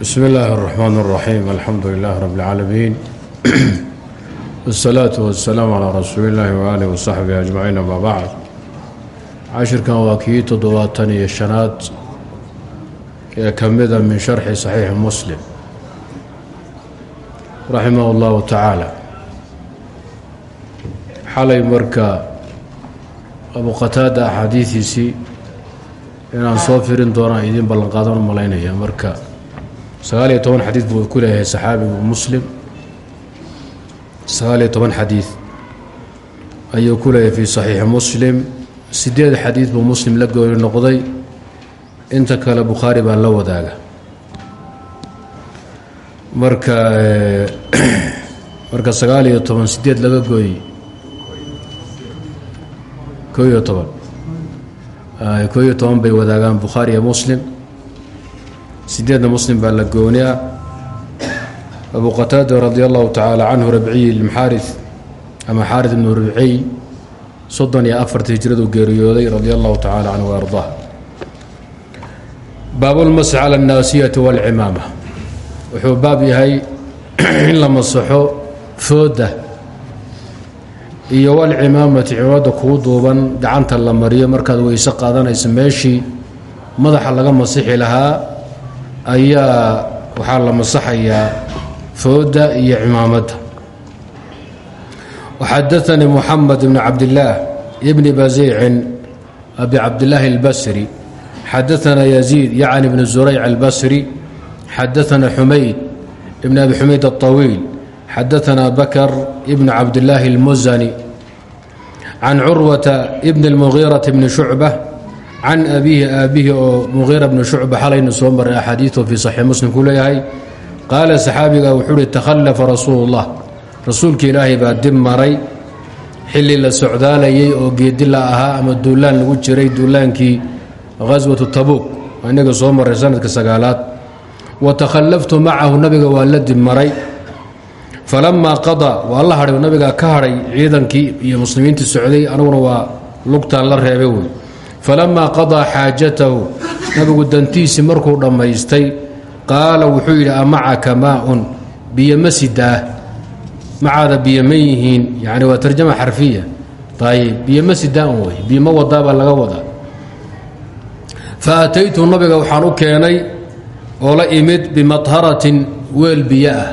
bsm اllahi الرحmn الرaxيim alxamdu lilah rab اlcaalamiin wالsalaaةu waالsalaam calىa rasuuli اllahi waalih wsaxbihi ajmaciin ama bacd cashirkan waa kii toddobaatan iyo shanaad ee ka mida min sharxi saxiixi muslim raximah اllahu tacaala xalay marka abu qataada axaadiidiisii inaan soo firin doonaan idiin ballanqaadan u malaynaya marka sagaal iyo toban xadiid buu ku leeyahay saxaabigu muslim sagaal iyo toban xadiid ayuu ku leeyahay fii saxiixi muslim sideed xadiid buu muslim la gooni noqday inta kale bukhaari baa la wadaaga marka marka sagaal iyo toban sideed laga gooy ko iyo toban ko iyo toban bay wadaagaan bukhaari iyo muslim sideedna muslim baa la gooni ah abu qataada radi allahu tacaala canhu rabciy lmxaari ama xaarid ibnu rabciy soddon iyo afarta hijradu geeriyooday radi allahu tacaala canhu ardaa baabulmasx cala annaasiyati walcimaama. Wuxuu baab yahay in la masaxo fooda iyo walcimaamati cimaamada kuu duuban gacanta la mariyo markaad weyse qaadanaysa meeshii madaxa laga masixi lahaa ayaa waxaa la masaxayaa fooda iyo cimaamadda waxadaanii muxamed bn cabdillaah bni basiicin abi cabdillaahi اlbasri xadaana yaziid yacni bn zurayc albasri xadaana xumayd ibn abi xumayd aلطawiil xadaana bakr ibn cabdillaahi اlmusani can curwata bn اlmugiiraةi bni shucba can abiihi aabihi oo muqiira bni shucba xalaynu soo maray axaadiiu fii saxiix muslim ku leeyahay qaala saxaabiga wuxuu uhi takhallafa rasuulu ullah rasuulka ilaahay baa dib maray xilli la socdaalayay oo geedi la ahaa ama duulaan lagu jiray duulaankii ghaswatu tabuuk inaga soo maray sanadka sagaalaad wa takhallaftu macahu nabiga waa la dib maray falamaa qadaa waa la hadhay nabigaa ka hadhay ciidankii iyo muslimiintii socday aniguna waa lugtaan la reebay wey falamaa qadaa xaajatahu nabigu dantiisii markuu dhammaystay qaala wuxuu yidhi amacaka maaun biyo ma sidaa macaada biyo ma yihiin yani waa tarjama xarfiya ayb biyo ma sidaan wey biyo ma wadaabaa laga wadaa. fa ataytu nabiga waxaan u keenay oo la imid bimatharatin weel biyo ah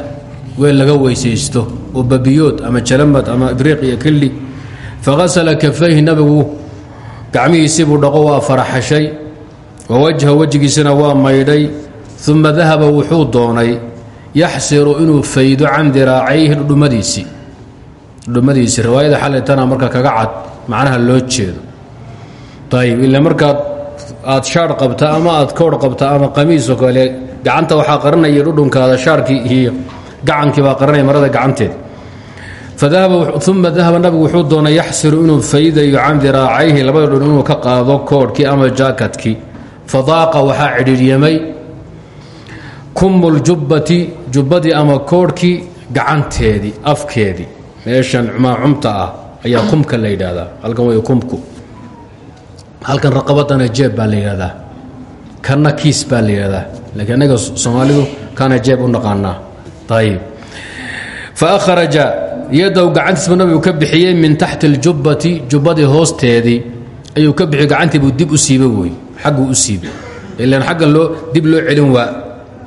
weel laga weysaysto oo babiyood ama jalamad gacmihiisibuu dhaqo waa faraxashay wa wajha wejigiisana waa maydhay uma dahaba wuxuu doonay yaxsiru inuu faydo can diraacayhi dhudhumadiisii dhudhumadiisii riwaayada xalaytana marka kaga cad macnaha loo jeedo. Ayib ila markaad aad shaar qabta ama aad koodh qabta ama qamiisoo kale gacanta waxaa qaranaya dhudhunkaada shaarkii iyo gacankii baa qaranaya marada gacanteed uma dahaba nabigu wuxuu doonay yaxsiru inuu faydayo can diraacayhi labada dhun inuu ka qaado koodhkii ama jaakatkii fadaaqa waxaa cidhiiryamay kumuljubbati jubbadii ama koodhkii gacanteedii afkeedii. Meeshan cumaacumta ah ayaa kumka la halkan way kumku. Halkan raqabadana jeeb baa la yidhahdaa kanna baa la laakiin annaga soomaalidu kana jeeb u naqaanaa. Ayib fa akhraja yadow gacantiisbu nabigu ka bixiyey min taxti aljubbati jubbadii hoosteedii ayuu ka bixiyey gacantiibuu dib u siibay wey xagguu u siibay. Ilaan xaggan loo dib loo celin waa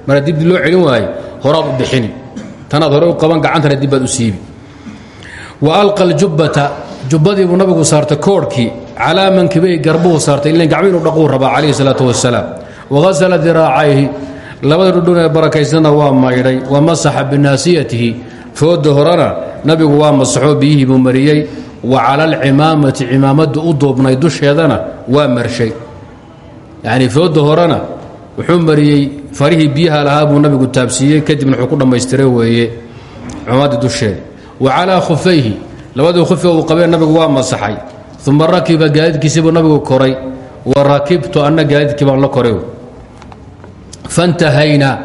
mara dib loo celin waayo horaad u bixini. Tanaad hore qaban gacantana dibbaad u siibi wa alqa aljubbata jubbadiibuu nabigu saartay koorhkii calaa mankibay garbuhu saartay ilan gacmi inuu dhaquu rabaa calayhi salaatu wasalaam waghasala diraacayhi labada dhudhun ee waa maydhay wa masaxa binaasiyatihi fooda horena nabigu waa masaxoo biyihii buu mariyey. Wa cala alcimaamati cimaamada u duubnay dusheedana waa marshay. Yacnii fooda horena wuxuu mariyey farihii biyaha lahaa buu nabigu taabsiiyey kadibna wuxuu ku dhammaystiray weeye. Cimaamadii dusheeda wa calaa khufayhi labadii khufi uu qabee nabigu waa masaxay. Uma rakiba gaadiidkiisibuu nabigu koray. Wa rakibtu anna gaadiidkii la koray. Fantahaynaa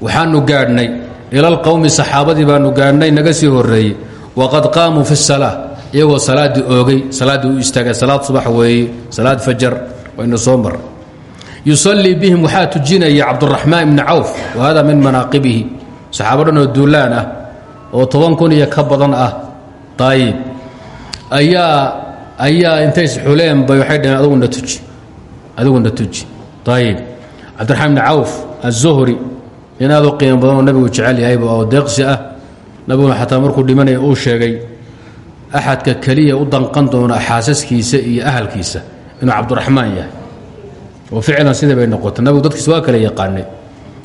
waxaanu gaadhnay ila alqowmi saxaabadii baanu gaadhnay naga sii horeeyey waqad qaamuu fi salaa iyagoo salaaddii oogay salaaddii u istaagay salaad subax weeye salaad fajar waynu soo mar yusalii bihim waxaa tujinaya cabduraxmaan ibni cawf wa hada min manaaqibihi. Saxaabo dhan oo duulaan ah oo toban kun iyo ka badan ah ayib ayaa ayaa intays xuleen bay waxay dhaheen aduguna tuji adiguna tuji. Ayib cabdiraxmaan ibni cawf aلzuhri in aad u qiimo badan oo nabigu jecel yahayba oo deeqsi ah. Nabiguna xataa markuu dhimanaya uu sheegay axadka keliya u danqan doona xaasaskiisa iyo ahalkiisa inuu cabduraxmaan yahay. Oo ficlan sidai bay noqotay. Nabigu dadkiisa waa kala yaqaanay.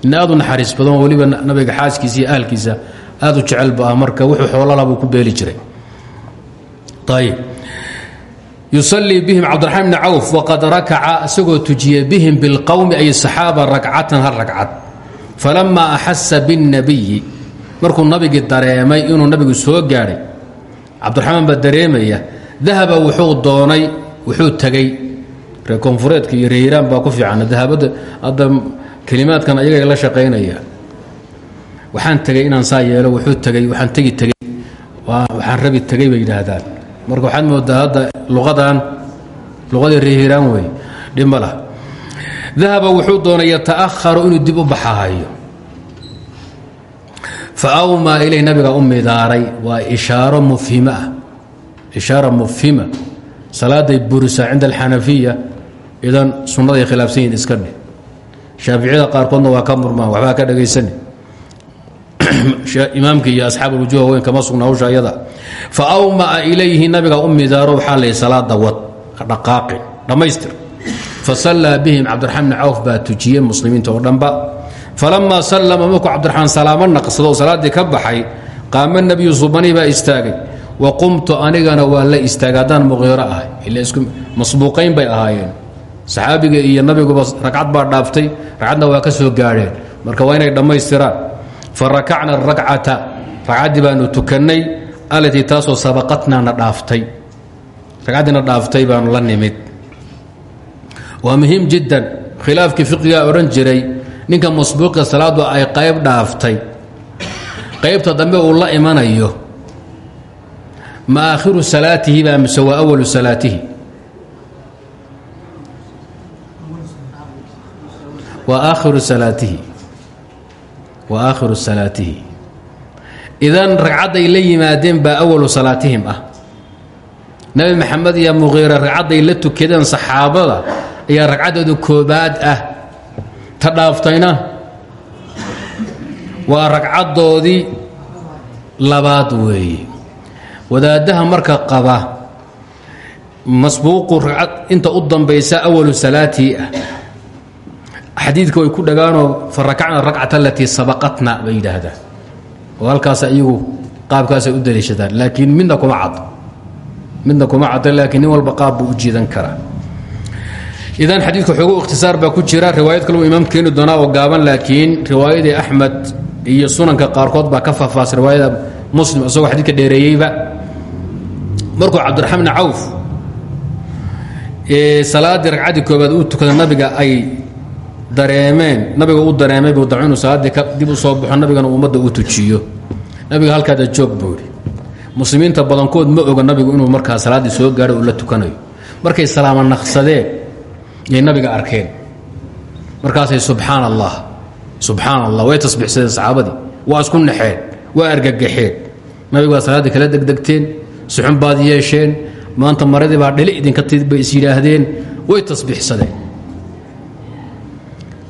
In aad u naxariis badan oo nabiga xaaskiisa iyo ahalkiisa aad u jecelba ah marka wuxuu xoolala buu ku beeli jiray. Ayib yusalii bihim cabdiraxmaan bni cawf waqad rakaca isagoo tujiyey bihim bilqowmi ay saxaaba rakcatan hal falamaa axasa biاnnabiyi markuu nabigii dareemay inuu nabigu soo gaadhay cabdiraxmaan baa dareemaya dahaba wuxuu doonay wuxuu tegey reer koonfureedka iyo reeraan baa ku fiican dahabadda hadda kelimaadkan ayagay la shaqaynaya. Waxaan tegey inaan saa yeelo wuxuu tegey waxaan tegi tegey waxaan rabi tegey bay yidhaahdaan. Marka waxaad moodaa hadda luqadan luqadii wey dhib ma lah dahaba wuxuu doonay yata'aharu inuu dib u baxahayo faawmaa ilay nabiga u midaaray waa ishaaro mufhima ah ishaara mufhima salaaday burisaa cinda alxanafiya idan sunnaday khilaafsan yihiin iska dheh shaaficiyada qaarkoodna waa ka murmaan waxbaa ka dhagaysani imaamka iyo asxaab ulwujuha weyn kama sugna hawsha ayada fa awmaa ilayhi nabiga u midaaro waxaa la salaada wad dhaqaaqi dhammaystir fasallaa bihim cabdiraxmaan bni cawf baa tujiyey muslimiinta oo dhanba. Falamaa sallama markuu cabdiraxmaan salaamo naqsado oo salaaddii ka baxay qaama nebiyu subanii baa istaagay wa qumtu anigana waa la istaagay. Haddaan muqiiro ahay masbuuqayn bay ahaayeen. Saxaabiga iyo nabiguba ragcad baa dhaaftay ragcadna marka waa inay dhammaystiraan. Fa rakacna arakcata ragcaddii baanu tukannay alatii taasoo dhaaftay. Ragcaddiina la nimid waa muhiim jiddan. Khilaafkii fiqigaa odhan jiray ninka masbuuqa salaadu ay qayb dhaaftay. Qaybta dambe uu la imanayo. Ma aakhiru salaatihi baa mise waa awalu salaatihi. Waa aakhiru salaatihi. Waa aakhiru salaatihi. Idan ragcadday la yimaadeen baa awalu salaatihim ah. Nebi maxamed iyo muqiire ragcadday la tukadeen saxaabada ayaa ragcaddooda koobaad ah. Ta dhaaftayna. Waa ragcaddoodii labaad weeye wadaaddaha marka qaba masbuuqu ragcad inta u dambaysa awalu salaatii ah. Xadiidka way ku dhagaanoo fa rakacna rakcata alatii sabaqatna bay yidhaahdaan oo halkaas iyagu qaabkaasay u daliishadaan laakiin midna kuma cad. Midna kuma cadda laakiin nin walba qaab buu u jiidan karaa idan xadiidka xoogo ikhtisaar baa ku jira riwaayad kale uu imaam keeni doonaa oo gaaban laakiin riwaayadii axmed iyo sunanka qaarkood baa ka faahfaahsan riwaayada muslim isagoo xadiidka dheereeyeyba. Markuu cabdiraxmaan bni cawf salaaddii ragcaddii koobaad uu tukada nabiga ay dareemeen nabiga u dareemay buu daco inuu salaaddii dib u soo baxo nabigana uu tujiyo. Nabiga halkaada joog buu idhi muslimiinta badankood ma oga nabigu inuu markaa salaaddii soo gaadho uu la tukanayo. Markay salaama naqsadeen yay nabiga arkeen. Markaasay subxaan allah subxaan allah way tasbiixsadeen saxaabadii waa isku naxeen waa argagaxeen nabigu waa salaaddii kala degdegteen suxun baad yeesheen maanta maradii baa dhili idinka tid bay is yidhaahdeen way tasbiixsadeen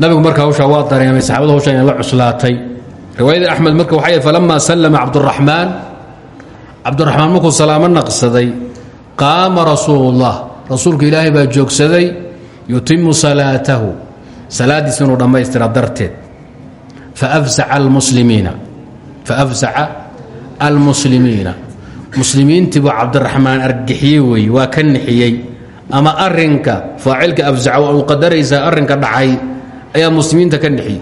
nabigu marka hawshaa waa dareemay saxabada hawshaa inay la cuslaatay. Riwaayadii axmed marka waxay ahayd falamaa sallama cabduraxmaan cabduraxmaan markuu salaamo naqsaday qaama rasuulullah rasuulka ilaahay baa joogsaday yutimu salaatahu. Salaaddiisa inuu dhammaystira darteed. Faafsaca almuslimiina. Faafsaca almuslimiina. Muslimiintii buu cabdiraxmaan argixiyey weeye waa ka nixiyey. Ama arinka faacilka afsaca u qadaraysaa arrinka dhacay ayaa muslimiinta ka nixiyey.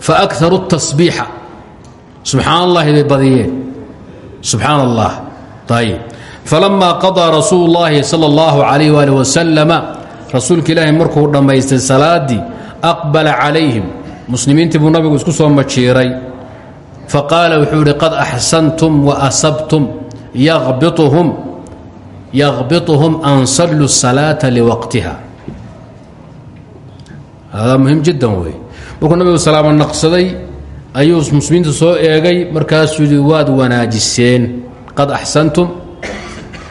Faakaru tasbiixa subxaan allahi bay badiyeen. Subxaan allah ayib falamaa qadaa rasuulu llaahi sala allahu calayh waalih wasalama rasuulka ilaahay markuu dhammaystay salaaddii aqbala calayhim. Muslimiintii buu nabigu isku soo majiiray. Faqaala wuxuu idhi qad axsantum waasabtum yaqbituhum yaqbituhum an sallu salaata liwaqtiha. Hada muhiim jiddan wey markuu nabigu salaamo naqsaday ayuu muslimiinta soo eegay markaasuu yidhi waad wanaajiseen. Qad axsantum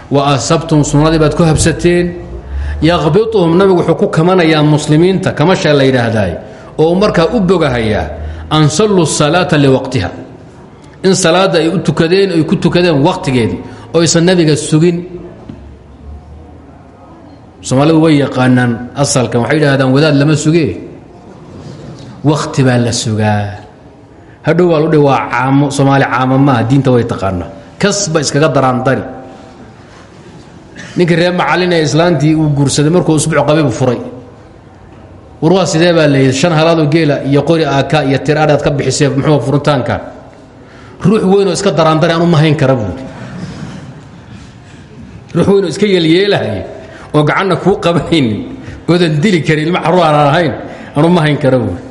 wa asabtum sunnadii baad ku habsateen yaqbiuhum nabigu wuxuu ku kamanayaa muslimiinta kamashaa la yidhaahdaay oo markaa u bogahayaa an salluu salaata liwaqtiha. In salaadda ay u tukadeen ay ku tukadeen waqtigeedii oo aysan nabiga sugin. Soomaalidu way yaqaanaan asalkan waxay yidhaahdaan wadaad lama sugee. Wakti baa la sugaa. Hadhow waa ludhi waa caamo soomaali caamo maaha diinta way taqaanaa. Kasba iskaga daraandari ninkii reer macallin ee islaantii uu guursaday markuu usbuuc qabay buu furay. War waa sidee baa layidhi shan halaadoo geela iyo qori aaka iyo tir adhaad ka bixisee muxuu furitaanka ruux weynoo iska daraandari anu ma hayn kara buuri ruux weynoo iska yeelyeelahaya oo gacanna kuu qabanaynin oodan dili karin ilma carruur aanaan ahayn anu ma hayn kara buuri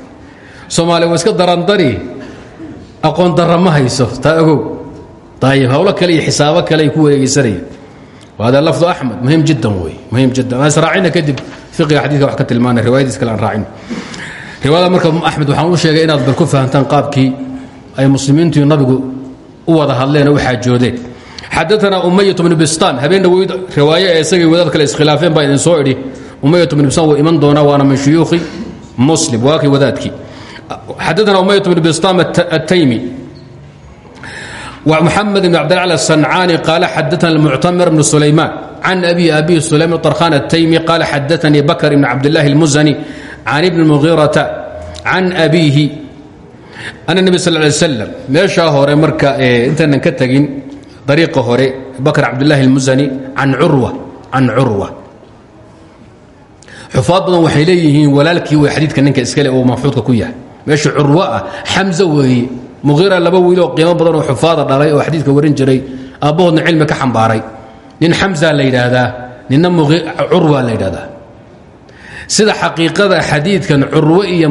waa iska daraandari. Aqoon darra hayso taa ogow. Ayib hawlo kale iyo xisaabo kale ku wareegeysanayaan wahada lafdu axmed muhiim jiddan wey muhiim jiddan. Aan israacina kadib fiqiga xadiidka wax ka tilmaanay riwaayadiis kale aan raacin. Riwaayada marka axmed waxaan u sheegay inaad bal ku fahantaan qaabkii ay muslimiintu nabigu u wada hadleen oo u xaajoodeen xadaana umayat bnu bistaan habeen dhaweyd riwaaye ee isagay wadaad kale iskhilaafeen baa idin soo idhi umayat bnu bistaan wuu iman doonaa waana min shuyuukhi muslim. Waa kii wadaadkii. Xadaana umayat bnu bistaan ataymi ومحمد بن عبد العلى الصنعاني قال حدثنا المعتمر بن سليمان عن أبي أبي سليم طرخان التيمي قال حدثني بكر بن عبد الله المزني عن ابن المغيرة عن أبيه أن النبي صلى الله عليه وسلم meeshaa hore marka intaanan ka tegin dariiqa hore bakr cabdالlahi الmuzani can curwa can curwa xufaad badan waxay leeyihiin walaalkii way xadiidka ninka iskale oo maxfuudka ku yahay meesha curwo ah xamza weeye muhiira laba wiiloo qiimo badan oo xufaada dhalay oo xadiidka warin jiray aabbahoodna cilmi ka xambaaray. Nin xamza la yidhaahdaa ninna curwa la yidhahdaa sida xaqiiqada xadiidkan curwo iyo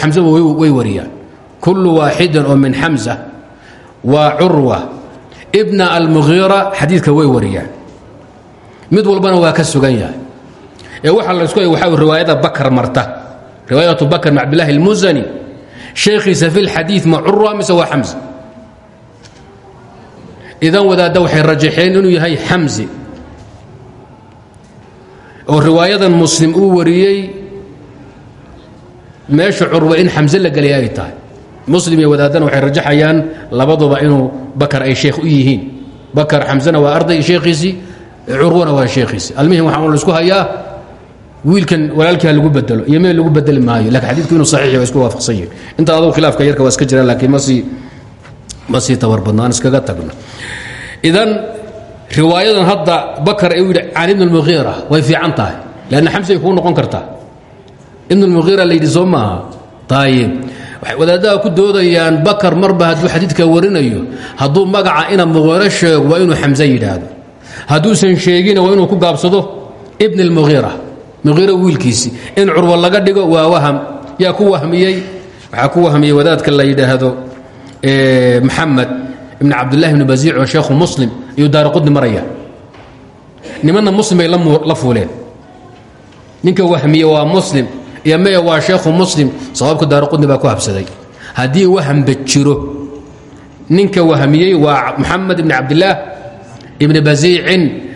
xamzaba way wariyaan. Kullu waaxidin oo min xamza waa curwa. Ibna almughiira xadiidka way wariyaan. Mid walbana waa ka sugan yahay. Ee waxaa la isku waxaa riwaayada bakar marta. Riwaayatu bakr bn cabdillahi almusani sheekhiisa fi lxadiid ma curwa mise waa xamse idan wadaadda waxay rajaxeen inuu yahay xamsi. Oo riwaayadan muslim uu wariyey meesha curwa in xamse la gelaya ay tahay. Muslim iyo wadaaddana waxay rajaxayaan labaduba inuu bakar ay sheekh u yihiin. Bakar xamsena waa arday sheekhiisii curwana waa sheekhiisii almihim waxaa la isku hayaa wiilkan walaalkii ha lagu bedelo iyo meel lagu bedeli maayo lakin xadiidku inuu saxiix waa isku waafaqsan yihin inta adugu khilaafka yarka waa iska jiraan laakiin masii ma sii tabar badno aan iskaga tagno idan riwaayadan hadda bakar uu yidhi can ibn اlmughiira way fiican tahay lanna xamsi ay kuu noqon kartaa ibn اlmughiira la yidhi soo maaha ayib waxay wadaadaha ku doodayaan bakar marba hadduu xadiidka warinayo hadduu magaca ina mughiiro sheego waa inuu xamse yidhaahdo hadduusan sheegina waa inuu ku gaabsado ibn اlmughiira muhiiro wiilkiisii in curwa laga dhigo waa waham. Yaa ku wahmiyey? Waxaa ku wahmiyey wadaadka la yidhaahdo maxamed ibn cabdillahi ibn basiic oo sheekhu muslim ayuu daaraqudni maraya nimanna muslim bay la fuuleen. Ninka wahmiye waa muslim iyo maya waa sheekhu muslim sababka daaraqudni baa ku habsaday. Haddii wahamba jiro ninka wahmiyey waa maxamed ibn cabdillaah ibn basiicin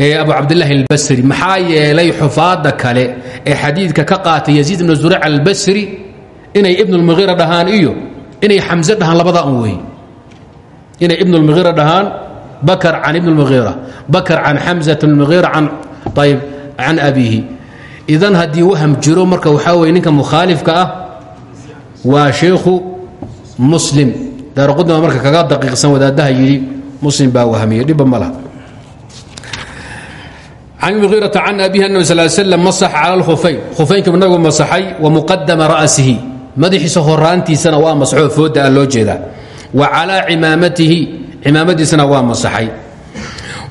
abu cabdilaahi albasri maxaa yeelay xufaadda kale ee xadiidka ka qaatay yaziid ibn zuraac albasri inay ibn اlmughiira dhahaan iyo inay xamse dhahaan labadaa un wey inay ibn اlmughiira dhahaan bakar can ibn اlmughiira bakar can xamzat اlmughiira ayb can abiihi idan haddii waham jiro marka waxaa weye ninka mukhaalifka ah waa sheikhu muslim daaraqudni baa marka kaga daqiiqsan wadaadaha yidhi muslim baa wahmiyey dhibba ma laha can muhiirata can abihi anab sal slm masax cala lkhufeyn khufeynkiibu nabigu masaxay wa muqadama ra'sihi. Madaxiisa horaantiisana waa masaxoo fooda a loo jeedaa. Wa calaa cimaamatihi cimaamadiisana waa masaxay.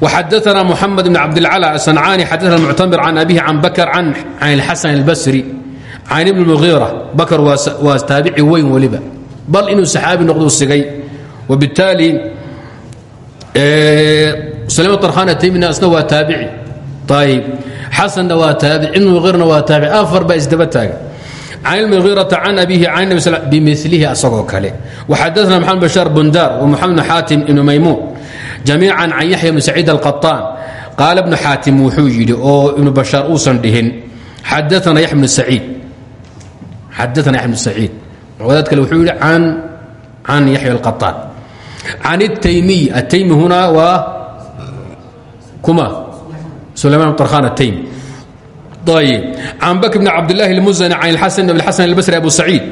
Waxadaana muxamed bn cabdilcala asancaani xadaana muctamir can abihi can bakar can ilxasan albasri can ibni muhiira bakar waa taabici weyn weliba bal inuu saxaabi noqduu sigay. Wabittaali salima arkhan atimina isna waa taabici ayb xasanna waa taabic ibn muiirna waa taabic afar baa isdaba taaga can muiirata can abihi can bimilihi asagoo kale waxadana maxamed bashaar bundaar wa muxamed xaatim ibnu maymuun jamiican can yaxya bn saciid alqaطaan qaala bnu xaatim wuxuu yidhi oo ibnu bashaar uusan dhihin xadaana yaya bnu saciid xadaana yaxya bnu saciid wadaad kale wuxuu yidhi can can yaxya alqaطaan can taymiy ataymi hunaa waa kuma sulayman طarkhan الtaymi ayb can bakr bn cabdاlahi اlmuzani can اxasan bn xasan اlbasri abu saciid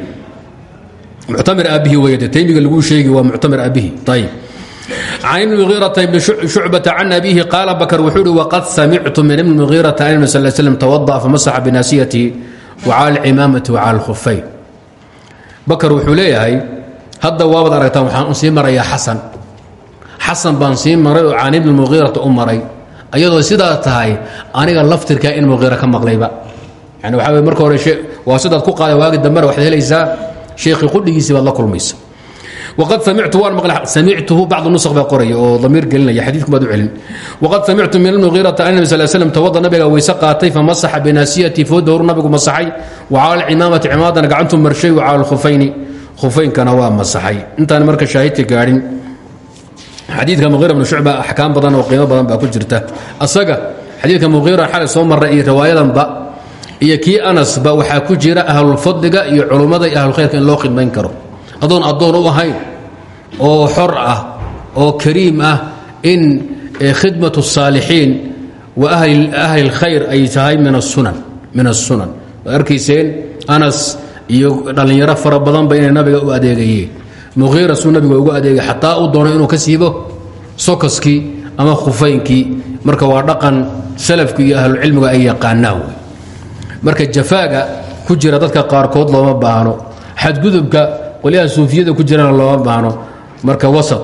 muctamir aabihi weyde taymiga laguu sheegi waa muctamir aabihi ayb can ibn muhiirata bni shucbata can abihi qaala bakr wuxuu uhi waqad samictu min ibni muhiirata an nabi sal slm tawada'a famasaxa binaasiyatihi wacala alcimaamati wacala alkhufayn bakar wuxuu leeyahay hadda waabaad aragtaan waxaan sii marayaa xasan xasan baan sii maray oo can ibni muhiirata u maray ayadoo sidaa tahay aniga laftirkaa in muhiira ka maqlayba. Yani wey marka hore waa sidaad ku qaada waagi dambena waxaad helaysaa sheekhii qudhigiisii baad la kulmaysa. Samictu waan maqlay samictuhu bacdu nusq baa qoraya oo damiir gelinaya xadiidku baad u celin. Waqad samictu min almugiirata an nabi sal slam tawada nabiga weyse qaatay famasaxa binaasiyati fooda horu nabigu waa xadiidka muhiira bnu shucba axkaam badan oo qiimo badan baa ku jirta asaga xadiidka muhiira xalay soo marray iyo riwaayadanba iyo kii anasba waxaa ku jira ahlulfadliga iyo culummada iyo ahlulkhayrka in loo khidmayn karo adoon addoon u ahayn oo xor ah oo kariim ah in khidmat الsaalixiin wa ahli اlkhayr ay tahay min الsunan min الsunan waad arkayseen anas iyo dhallinyaro fara badanba inay nabiga u adeegayeen muhiira suu nabiga ugu adeegay xataa u doonay inuu ka siibo sokoskii ama khufaynkii. Marka waa dhaqan salafki iyo ahlucilmiga ay yaqaanaan marka jafaaga ku jira dadka qaarkood looma baahno. Xadgudubka qolyaha suufiyada ku jirana looma baahno. Marka wasat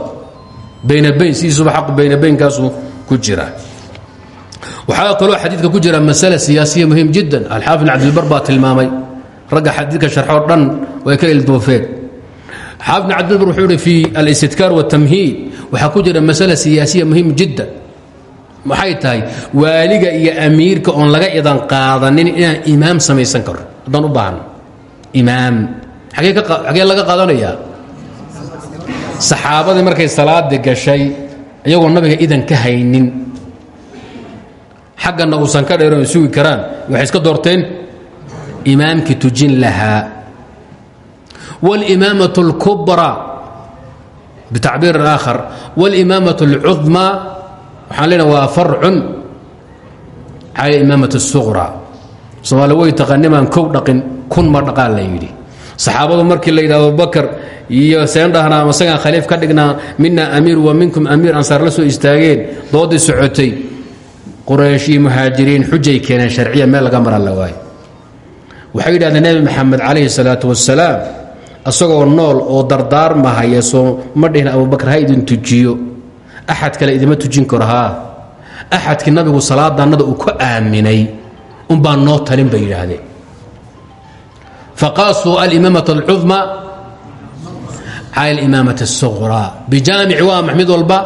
bayna bayn sidiisuba xaq bayna baynkaasu ku jira. Waxaa kaloo xadiidka ku jira masale siyaasiya muhiim jiddan. Alxaafid cabdilbar baa tilmaamay. Ragga xadiidka sharxoo dhan way ka ildoofeen xaafid cabdilbar wuxuu ihi fi alistidkaar watamhiid waxaa ku jira masale siyaasiya muhiim jiddan maxay tahay? Waaliga iyo amiirka oon laga idan qaadanin inaan imaam samaysan karo. Haddaan u baahno imaam. Xagee laga qaadanayaa saxaabadii markay salaadii gashay iyagoo nabiga idan ka haynin. Xaggana uusan ka dheeran sugi karaan wاlimaamaة اlkubra bitacbiir aakhar wاlimaamaة اlcudma waxaan leenaha waa farcun cala imaamaة الsuqra soomaali way taqanimaan kow dhaqin kun ma dhaqaa la yidhi saxaabadu markii la yidhahdo bakar iyo seendhahna ama isagaan khaliif ka dhignaa mina amiir wa minkum amiir ansaar la soo istaageen doodii socotay quraysh iyo muhaajiriin xujay keeneen sharciya meel laga mara la waayo waxay yidhahdeen nebi maxamed calayhi salaatu wasalaam isagoo nool oo dardaarmahaya soo ma dhihin abubakar ha idin tujiyo axad kale idima tujin karo haa axadkii nabigu salaadannada uu ku aaminay unbaa noo talin bay yidhaahdeen faqaasuu alimaamaة اlcudma cala alimaamaة الsuqraa bijaamici waa maxmid walba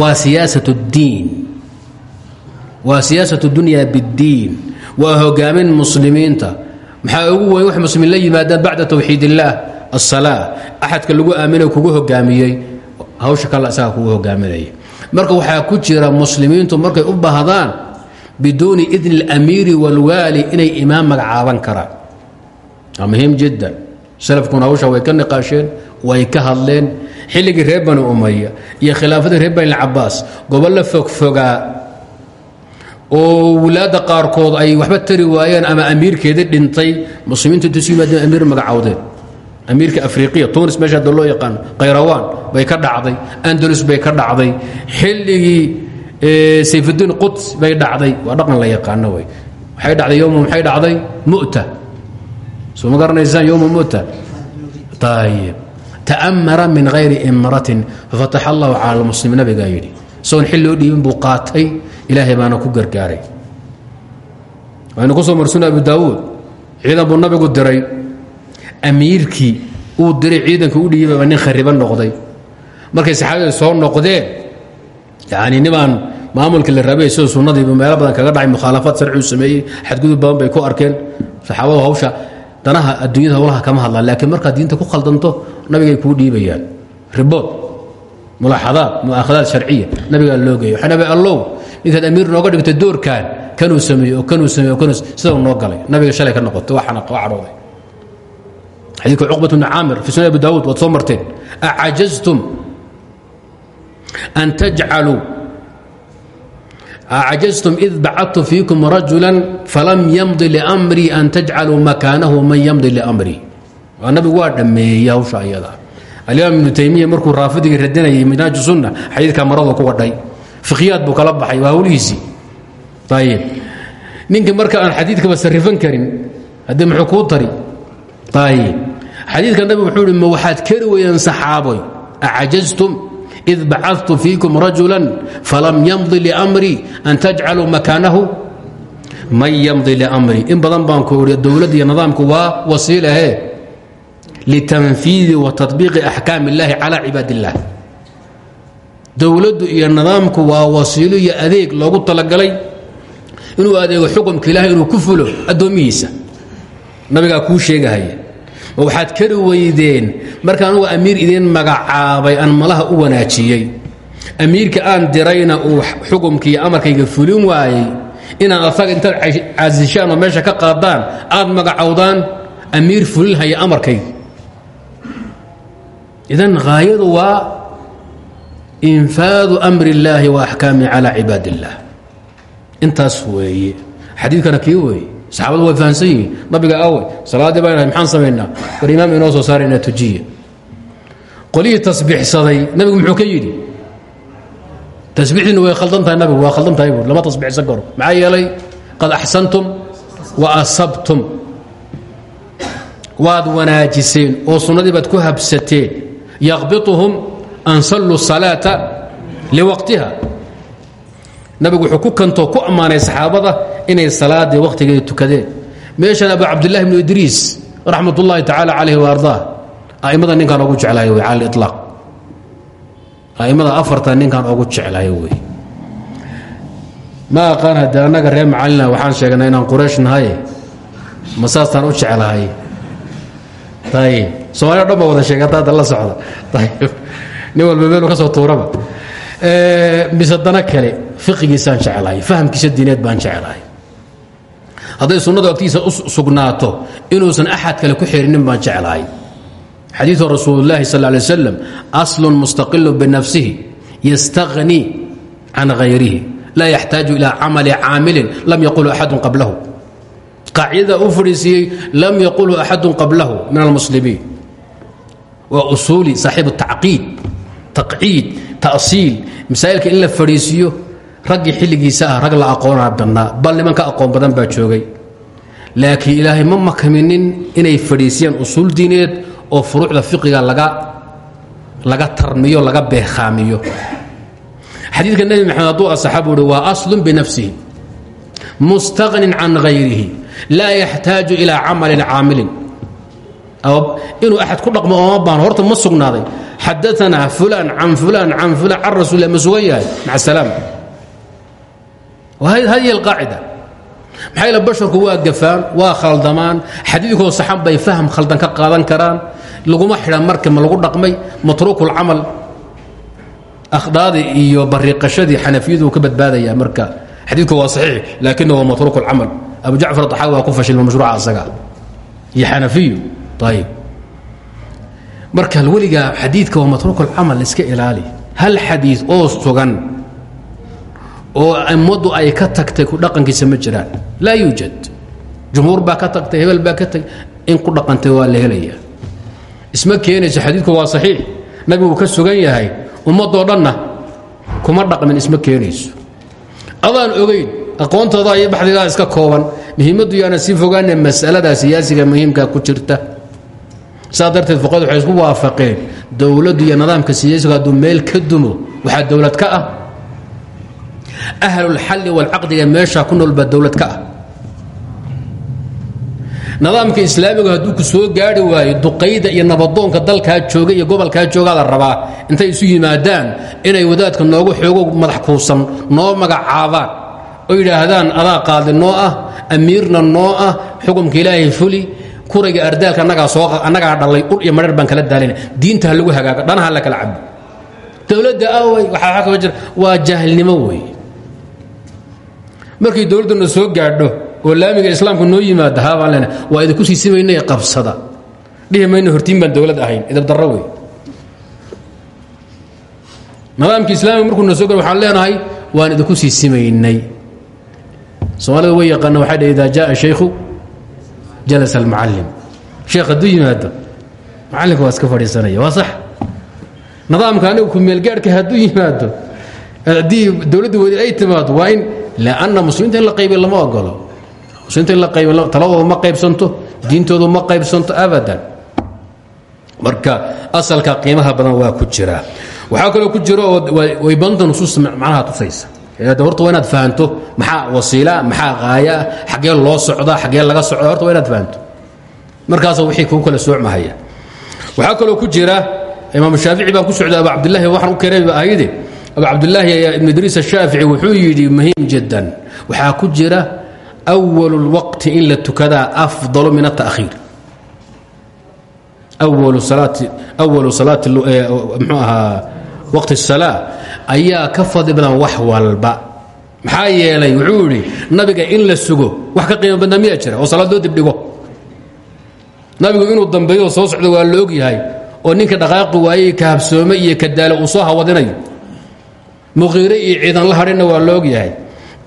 waa siyaasaة اddiin waa siyaasaة اdunya bاddiin waa hogaamin muslimiinta maxaa ugu weyn wax muslimiin la yimaadaan bacda towxiid اllaah asala axadka lagu aaminay kugu hogaamiyey hawsha kale isagaa kugu hogaaminaya marka waxaa ku jira muslimiintu markay u baahdaan biduuni idni اlamiiri wاlwaali inay imaam magacaaban karaan waa muhiim jiddan. Salafkuna hawshaa way ka niqaasheen way ka hadleen. Xilligii reer bani umaya iyo khilaafadii reer bani lcabaas gobollo fogfogaa oo wilaadda qaarkood ay waxba tari waayeen ama amiirkeedii dhintay. Muslimiintu intu amiir magacawdeen amiirka afriqiya tunis meesha hadda loo yaqaan khayrawaan bay ka dhacday. Andalus bay ka dhacday. Xilligii sayfudiin quds bay dhacday. Waa dhaqan la yaqaano wey waxay dhacday yowma maxay dhacday mu'ta. Soo ma garanaysaan yowma mu'ta? Ayib ta'amara min hayri imratin fafataxa allahu cala almuslimiin nabigaa yidhi. Isagoon xil loo dhiibin buu qaatay. Ilaahay baana ku gargaaray. Waynu ku soo marsuna abu daawuud. Ciidan buu nabigu diray amiirkii uu diray ciidanka u dhiibaba nin khariban noqday. Markay saxaabada soo noqdeen yani nimaan maamulka la rabay sida sunnadiibu meelo badan kaga dhacay mukhaalafaad sharcigu sameeyey xadgudub badan bay ku arkeen. Saxaabadu hawsha danaha adduunyada howlaha kama hadlaan laakiin markaad diinta ku khaldanto nabigay kuu dhiibayaan. Ribood mulaaxadaad mu'aakhadaad sharciya nabigaa loo geeyo waxaa nabi allow ninkaad amiir nooga dhigtay doorkan kanuu sameeye oo oo kanuu sidau noo nabiga shalay ka xanaaq waa cadhooday xadiidka cuqbat bni caamir fi sunan abi daawuud waad soo marteen acajaztum an tajcaluu acajaztum id bacadtu fiikum rajula falam yamdi liamrii an tajcaluu makaanahu man yamdi liamrii nabigu waa dhammeeyey hawsha ayada. Alimaam ibnu taymiya markuu raafidigii radinayay minhaaj sunna xadiidkaa maradu ku wadhay. Fikhyaad buu kala baxay waa hawlihiisii ayib ninkii marka aan xadiidkaba sarrifan karin haddii muxuu kuu tari? Ayib xadiidka nabig wuxuu hi ma waxaad keri weeyeen saxaaboy acajastum id bacadtu fiikum rajula falam yamdi liamrii an tajcaluu makaanahu? Man yamdi liamrii in badan baan ku idhi dowladdiiyo nidaamku waa wasiilahe litanfiidi wa tatbiiqi axkaam illahi calaa cibaad illah dowladdu iyo nidaamku waa wasiilo iyo adeeg loogu talagalay inuu adeego xukumka ilahay inuu ku fulo addoomihiisa. Nabigaa kuu sheegahaya waxaad kari weydeen marka anugu amiir idiin magacaabay aan malaha u wanaajiyey. Amiirka aan dirayna uu xukumkiiyo amarkayga fulin waayay inaad asaga intaad caasishaan meesha ka qaadaan aad magacowdaan amiir fulinhaya amarkayga. Idan haayadu waa infaadu amri اllaahi wa axkaamih calaa cibaad intaas weeye. Xadiidkana kii weeye saxaabadu way fahamsan yihiin. Nabiga awe salaaddii baa maxaan samaynaa war imaam inoo soo saaraynaa tujiya. Qolihii tasbiixsaday nabigu muxuu ka yidhi? Tasbiixdiina way khaldan tahay nabigu waa khaldan tahay lama tasbiixsan karo. Maxaa yeelay? Qad axsantum wa asabtum. Waad wanaajiseen oo sunnadii baad ku habsateen. Yaqbituhum an salluu salaata liwaqtiha. Nabigu wuxuu ku kantoo ku ammaanay saxaabada inay salaadii wakhtigeeda tukadeen. Meeshan abu cabdillahi bnu idriis raxmat ullaahi tacaala calayh wa ardaa a'immada ninkaan ogu jeclaayo wey cala lilaaq a'immada afarta ninkaan ogu jeclaayo wey ma aqaan haddee annaga reer waxaan sheegnay inaan quraysh nahay ma u jeclahay? Ayib somaaliya dhan ba wada sheegata hadda socda. Ayib nin walba ka soo tuuraba. Mise dana kale fiqigiisaan jeclahay fahamkiisa diineed baan jeclahay hadday sunnadu agtiisa u sugnaato inuusan axad kale ku xirinin baan jeclahay. Xadiiu rasuululahi sal lay slam aslun mustaqilu binafsihi yastaqni can hayrihi laa yaxtaaju ilaa camali caamilin lam yaqulu axadun qablahu. Qaacidada u lam yaqulu axadun qablahu min almuslimiin. Waa usuuli saaxiib taqiid taqciid tasiil masaa'ilka in la fadhiisiiyo raggii xilligiisa ah rag la aqoonaa badnaa bal niman ka aqoon badan baa joogay. Laakiin ilaahay ma makaminin inay fadhiisiyaan usuul diineed oo furuucda fiqiga laga laga tarmiyo laga beekhaamiyo. Xadiidka nebi maxamed hadduu asaxaabu uhi waa aslun binafsihi mustaqnin can hayrihi laa yaxtaaju ilaa camalin caamilin. Inuu axad ku dhaqmo ooma baan horta ma sugnaaday. Xadaanaa fulaan can fulaan can fulaan can rasuulilah ma sugan yahay. Maca hadihi alqaacida maxaa yeele basharku waa gafaan waa khaldamaan xadiidkoo saxan bay faham khaldan ka qaadan karaan marka ma lagu dhaqmay matruukulcamal akhdaadii iyo bariiqashadii xanafiyadu ka badbaadaya marka xadiidku waa saxiix laakinahu matruukulcamal abu jacfar axaawi waa ku fashilma mashruuca asaga iyo xanafiyu ayib marka weligaa xadiidka waa matruukulcamal iska ilaali hal xadiid oo oo ummaddu ay ka tagtay ku dhaqankiisa ma jiraan. Laa yuujad jumhuur baa ka tagtay hebel baa ka tagay in ku dhaqantay waa la helaya. Isma keenayso xadiidku waa saxiix. Nabigu ka sugan yahay ummadoo dhanna kuma dhaqmin isma keenayso. Adaan ogeyn aqoontooda iyo baxdigaa iska kooban muhiimaddu yaana sii fogaana mas'aladaa siyaasiga muhiimkaa ku jirta. Saa darteed fuqadu waxay isku waafaqeen dowladdu iyo nidaamka siyaasigu hadduu meel ka dumo waxaa dowlad ka ah ahlulxalli walcaqdiga meeshaa ku nool baa dowlad ka ah nidaamka islaamigu hadduu ku soo gaari waayo duqayda iyo nabadoonka dalkaa jooga iyo gobolkaa joogaa la rabaa intay isu yimaadaan inay wadaadka noogu xoogo madax kuusan noo magacaabaan oo yidhaahdaan adaa qaadi noo ah amiirna noo ah xukumka ilaahay fuli kurayga ardaalka annagaa dhalay ul iyo madhar baan kala daalina diinta lagu hagaago dhanaha la kala cabo dowladda kaba jira waa jaahilnimo wey markay dowladduna soo gaadho oo laamiga islaamku noo yimaada haabaan lena waa idinku siisimaynay qabsada. Dhihi mayno hortiin baan dowlad ahayn idabdarro wey nidaamka islaamiga markuu noo soo gaadho waxaan leenahay waan idinku siisimaynay soomaalida way yaqaana waxay dhah idaa jaءa shaykhu jalas almucallim. Sheekh hadduu yimaado macallinka waa iska fadhiisanaya waa sax. Nidaamka anigu ku meelgaadhka hadduu yimaado haddii dowladda weli ay timaado waa in lanna muslimiinta in la qaybiy lama ogolo muslimiinta in la qaybi taladooda ma qaybsanto diintoodu ma qaybsanto abadan marka asalka qiimaha badan waa ku jiraa waxaa kaloo ku jiro oo way badanta nusuus macnaha tusaysa horta waa inaad fahanto maxaa wasiila maxaa qaayaa xaggee loo socdaa xaggee laga socda horta waa inaad fahanto markaasa wixii kuu kala soocmahaya waxaa kaloo ku jira imaam shaafici baan ku socda abu cabdillahi waxaan u keenay ayade abu cabdillaahi ibn idriis ashaafici wuxuu yidhi muhiim jiddan waxaa ku jira أwal اlwaqti in la tukadaa afضal min التأkhiir awalu salaati mxuu ahaa waqti الsalaa ayaa ka fadli badan wax walba maxaa yeelay wuxuu idhi nabiga in la sugo wax ka qiimo badnaa miyaa jira oo salaad loo dibdhigo nabigu inuu dambeeyo soo socdo waa la og yahay oo ninka dhaqaaqi waayey kahabsoome iyo kadaalo uu soo hawadinayo muqiire iyo ciidan la hadhinna waa la og yahay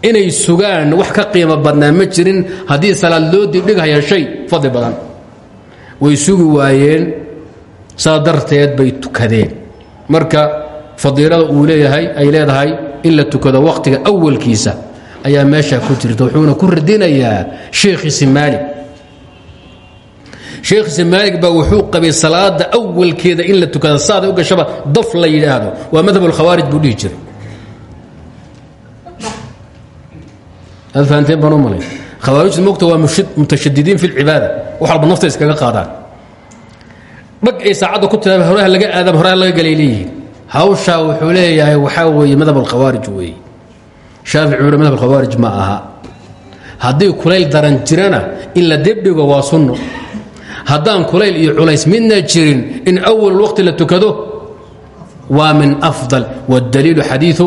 inay sugaan wax ka qiimo badnaa ma jirin haddii salaad loo dibdhigaya shay fadli badan. Way sugi waayeen saa darteed bay tukadeen. Marka fadiilada uu leeyahay ay leedahay in la tukado wakhtiga awalkiisa ayaa meesha ku jirta wuxuuna ku radinayaa sheekhiisi maalig sheekhiisi maalig baa wuxuu qabay salaada awalkeeda in la tukada saada u gashaba daf la yidhaahdo. Waa madhab alkhawaarij buu dhihi jiray aad fahanteen baan u malay. Khawaarijtu mogta waa mutashadidiin fi lcibaada wax walba nafta iskaga qaadaan. Dhag ay saacadda ku tiraaba horaha laga aadam horaha laga galay leeyihiin wuxuu leeyahay waxaa weeye madhab alkhawaarij weeye. Shaafici wuxuu madhab alkhawaarij ma aha. Haddii kulayl daran jirana in la debdhigo waa sunno. Haddaan kulayl iyo culays midna jirin in awal waqti la tukado waa min afdal. Wاdaliilu xadiiu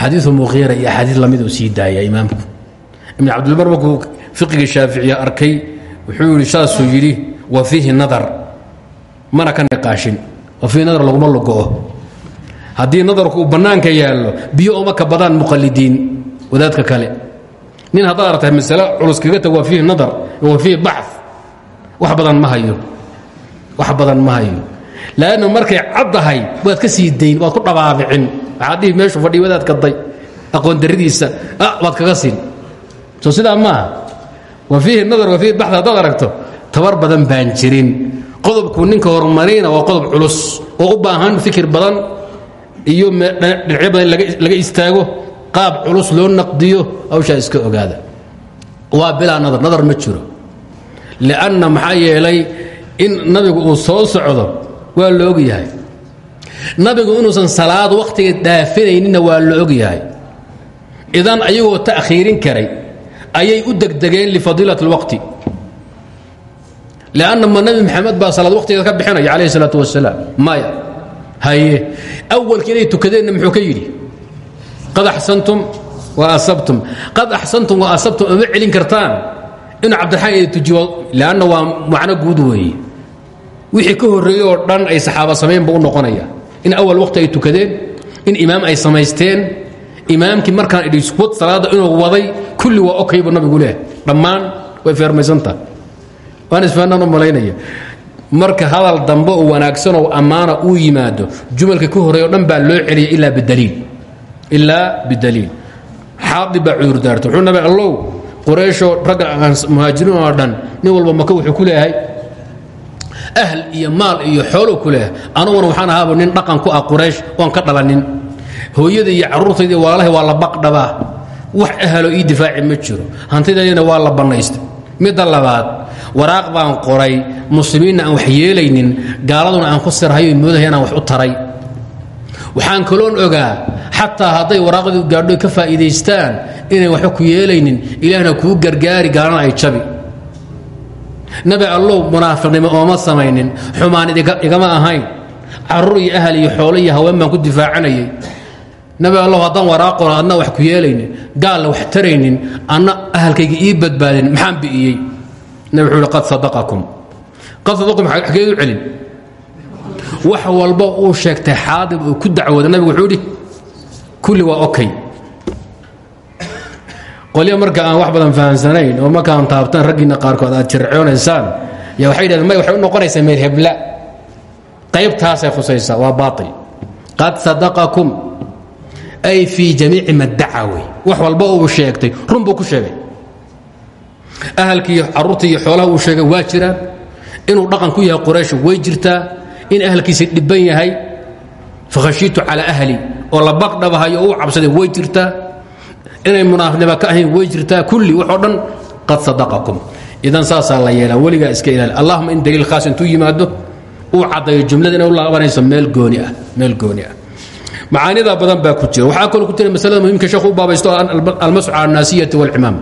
xadiiu muqiira iyo axaadiis la mid uu sii daaya imaamku. Ibn cabdilbar markuu fiqiga shaaficiya arkay wuxuu yidhi saasuu yidhi wa fiihi nadar mana ka niqaashin wa fiihi nadar laguma logo'o haddii nadarku uu bannaanka yaallo biyo uma ka badaan muqalidiin wadaadka kale. Nin haddaad aragtay masale culus kaga tag waa fiihi nadar wa fiihi wax badan ma hayo wax badan ma hayo laanna markay caddahay waad ka sii dayn waad ku dhabaabicin waxaad dhihi meeshu fadhiy wadaadka day. Aqoon darridiisa waad kaga siin. Soo sidaa maaha wa fiihi nadar wa fiihi baxd haddaad tabar badan baan jirin. Qodobku ninka horumarina waa qodob culus. Oo u baahan fikir badan iyo dhinacyo laga istaago. Qaab culus loo naqdiyo hawshaa iska ogaada. Waa bilaa nadar nadar ma jiro. Lianna maxaa yeelay in nabigu uu soo socdo waa la ogyahay. Nabigu inuusan salaad wakhtiga dhaafinaynina waa la ogyahay. Idan ayagoo ta'khiirin karay ayay u degdegeen lifadiilat اlwaqti lanna ma nabi maxamed baa salaad wakhtigeeda ka bixinaya calayh isalaat wasalaam maya. Haye. Awalka inay tukadeenna muxuu ka yidhi? Qad axsantum wa asabtum. Qad axsantum wa asabtum. Ama celin in cabdiraxmaan ay tujiyo lanna waa macno guud weeye wixii ka horreeyey oo dhan ay saxaaba samayn buu u noqonaya. In awal waqti ay tukadeen in imaam ay samaysteen imaamkii markaan idhi wad salaadda inuu waday kulli waa okay buu nabigu leehay dhammaan way feermaysantaha waan isfaanaan u malaynaya. Marka hadal dambe oo wanaagsan oo ammaana uu yimaado jumalka ka horreey o dhan baa loo celiyay ilaa bidaliil. Ilaa bidaliil. Xaadib baa cudurdaarta wuxuu nabi allow qurayshoo ragga muhaajiriin oo dhan nin walba maka wuxuu ku leeyahay ahl iyo maal iyo xoolo ku leeyahay anuguna waxaan ahaaba nin dhaqan ku ah quraysh oon ka dhalanin hooyada iyo carruurtayda waalahay waa la baqdhabaa wax ahaloo ii difaaci ma jiro hantidaydana waa la bannaystay midda labaad waraaq baan qoray muslimiinna aan wax yeelaynin gaaladuna aan ku sirhayo moodahay inaan wax u taray waxaan kaloon ogaa xataa hadday waraaqdu gaadho ka faa'iidaystaan inayn waxba ku yeelaynin ilaahna kuu gargaari gaalana ay jabi nabi allow munaafiqnimo ooma samaynin xumaan igama ahayn. Caruur iyo ahal iyo xoolo iyo haween baan ku difaacanayay nabi allow haddaan waraaqoon adna wax ku yeelaynin gaalla wax taraynin anna ahalkayga ii badbaadin maxaan bi'iyey? Nabi wuxuu qad sadaqakum. Qad sadaqakum xageed u celin. Wax walba uu sheegtay xaadib uu ku dacwooda nabigu wuxuu idhi kulli waa okay qolyo marka aan wax badan fahamsanayn oo markaan taabtaan raggiinna qaarkood aad jircoonaysaan ya waxay yidhahdeen may waxay u noqonaysaa meel hebla. Qaybtaasay khusaysaa waa baail qad sadaqakum ay fii jamiici ma daca wey wax walba uu sheegtay run buu ku sheegay. Ahalkii iyo xoolaha uu sheegay waa jiraan. Inuu dhaqan ku yahay quraysh way jirtaa. In ahalkiisa dhibban yahay fakhashiitu calaa ahli. Oo la baqdhabahayo u cabsaday way jirtaa inay munaafiqnimo ka ahayn way jirtaa kulli waxoo dhan qad sadaqakum. Idan saasaa la yeelaa weligaa iska ilaali. Allahuma in daliil khaas intuu yimaado uu caddayo jumlada inay laabanayso meel gooni ah meel gooni ah. Macaanida badan baa ku jira. Waxaa kaloo ku jira masalada muhimka sheekhu u baabaysto almascu cala annaasiyati walcimaama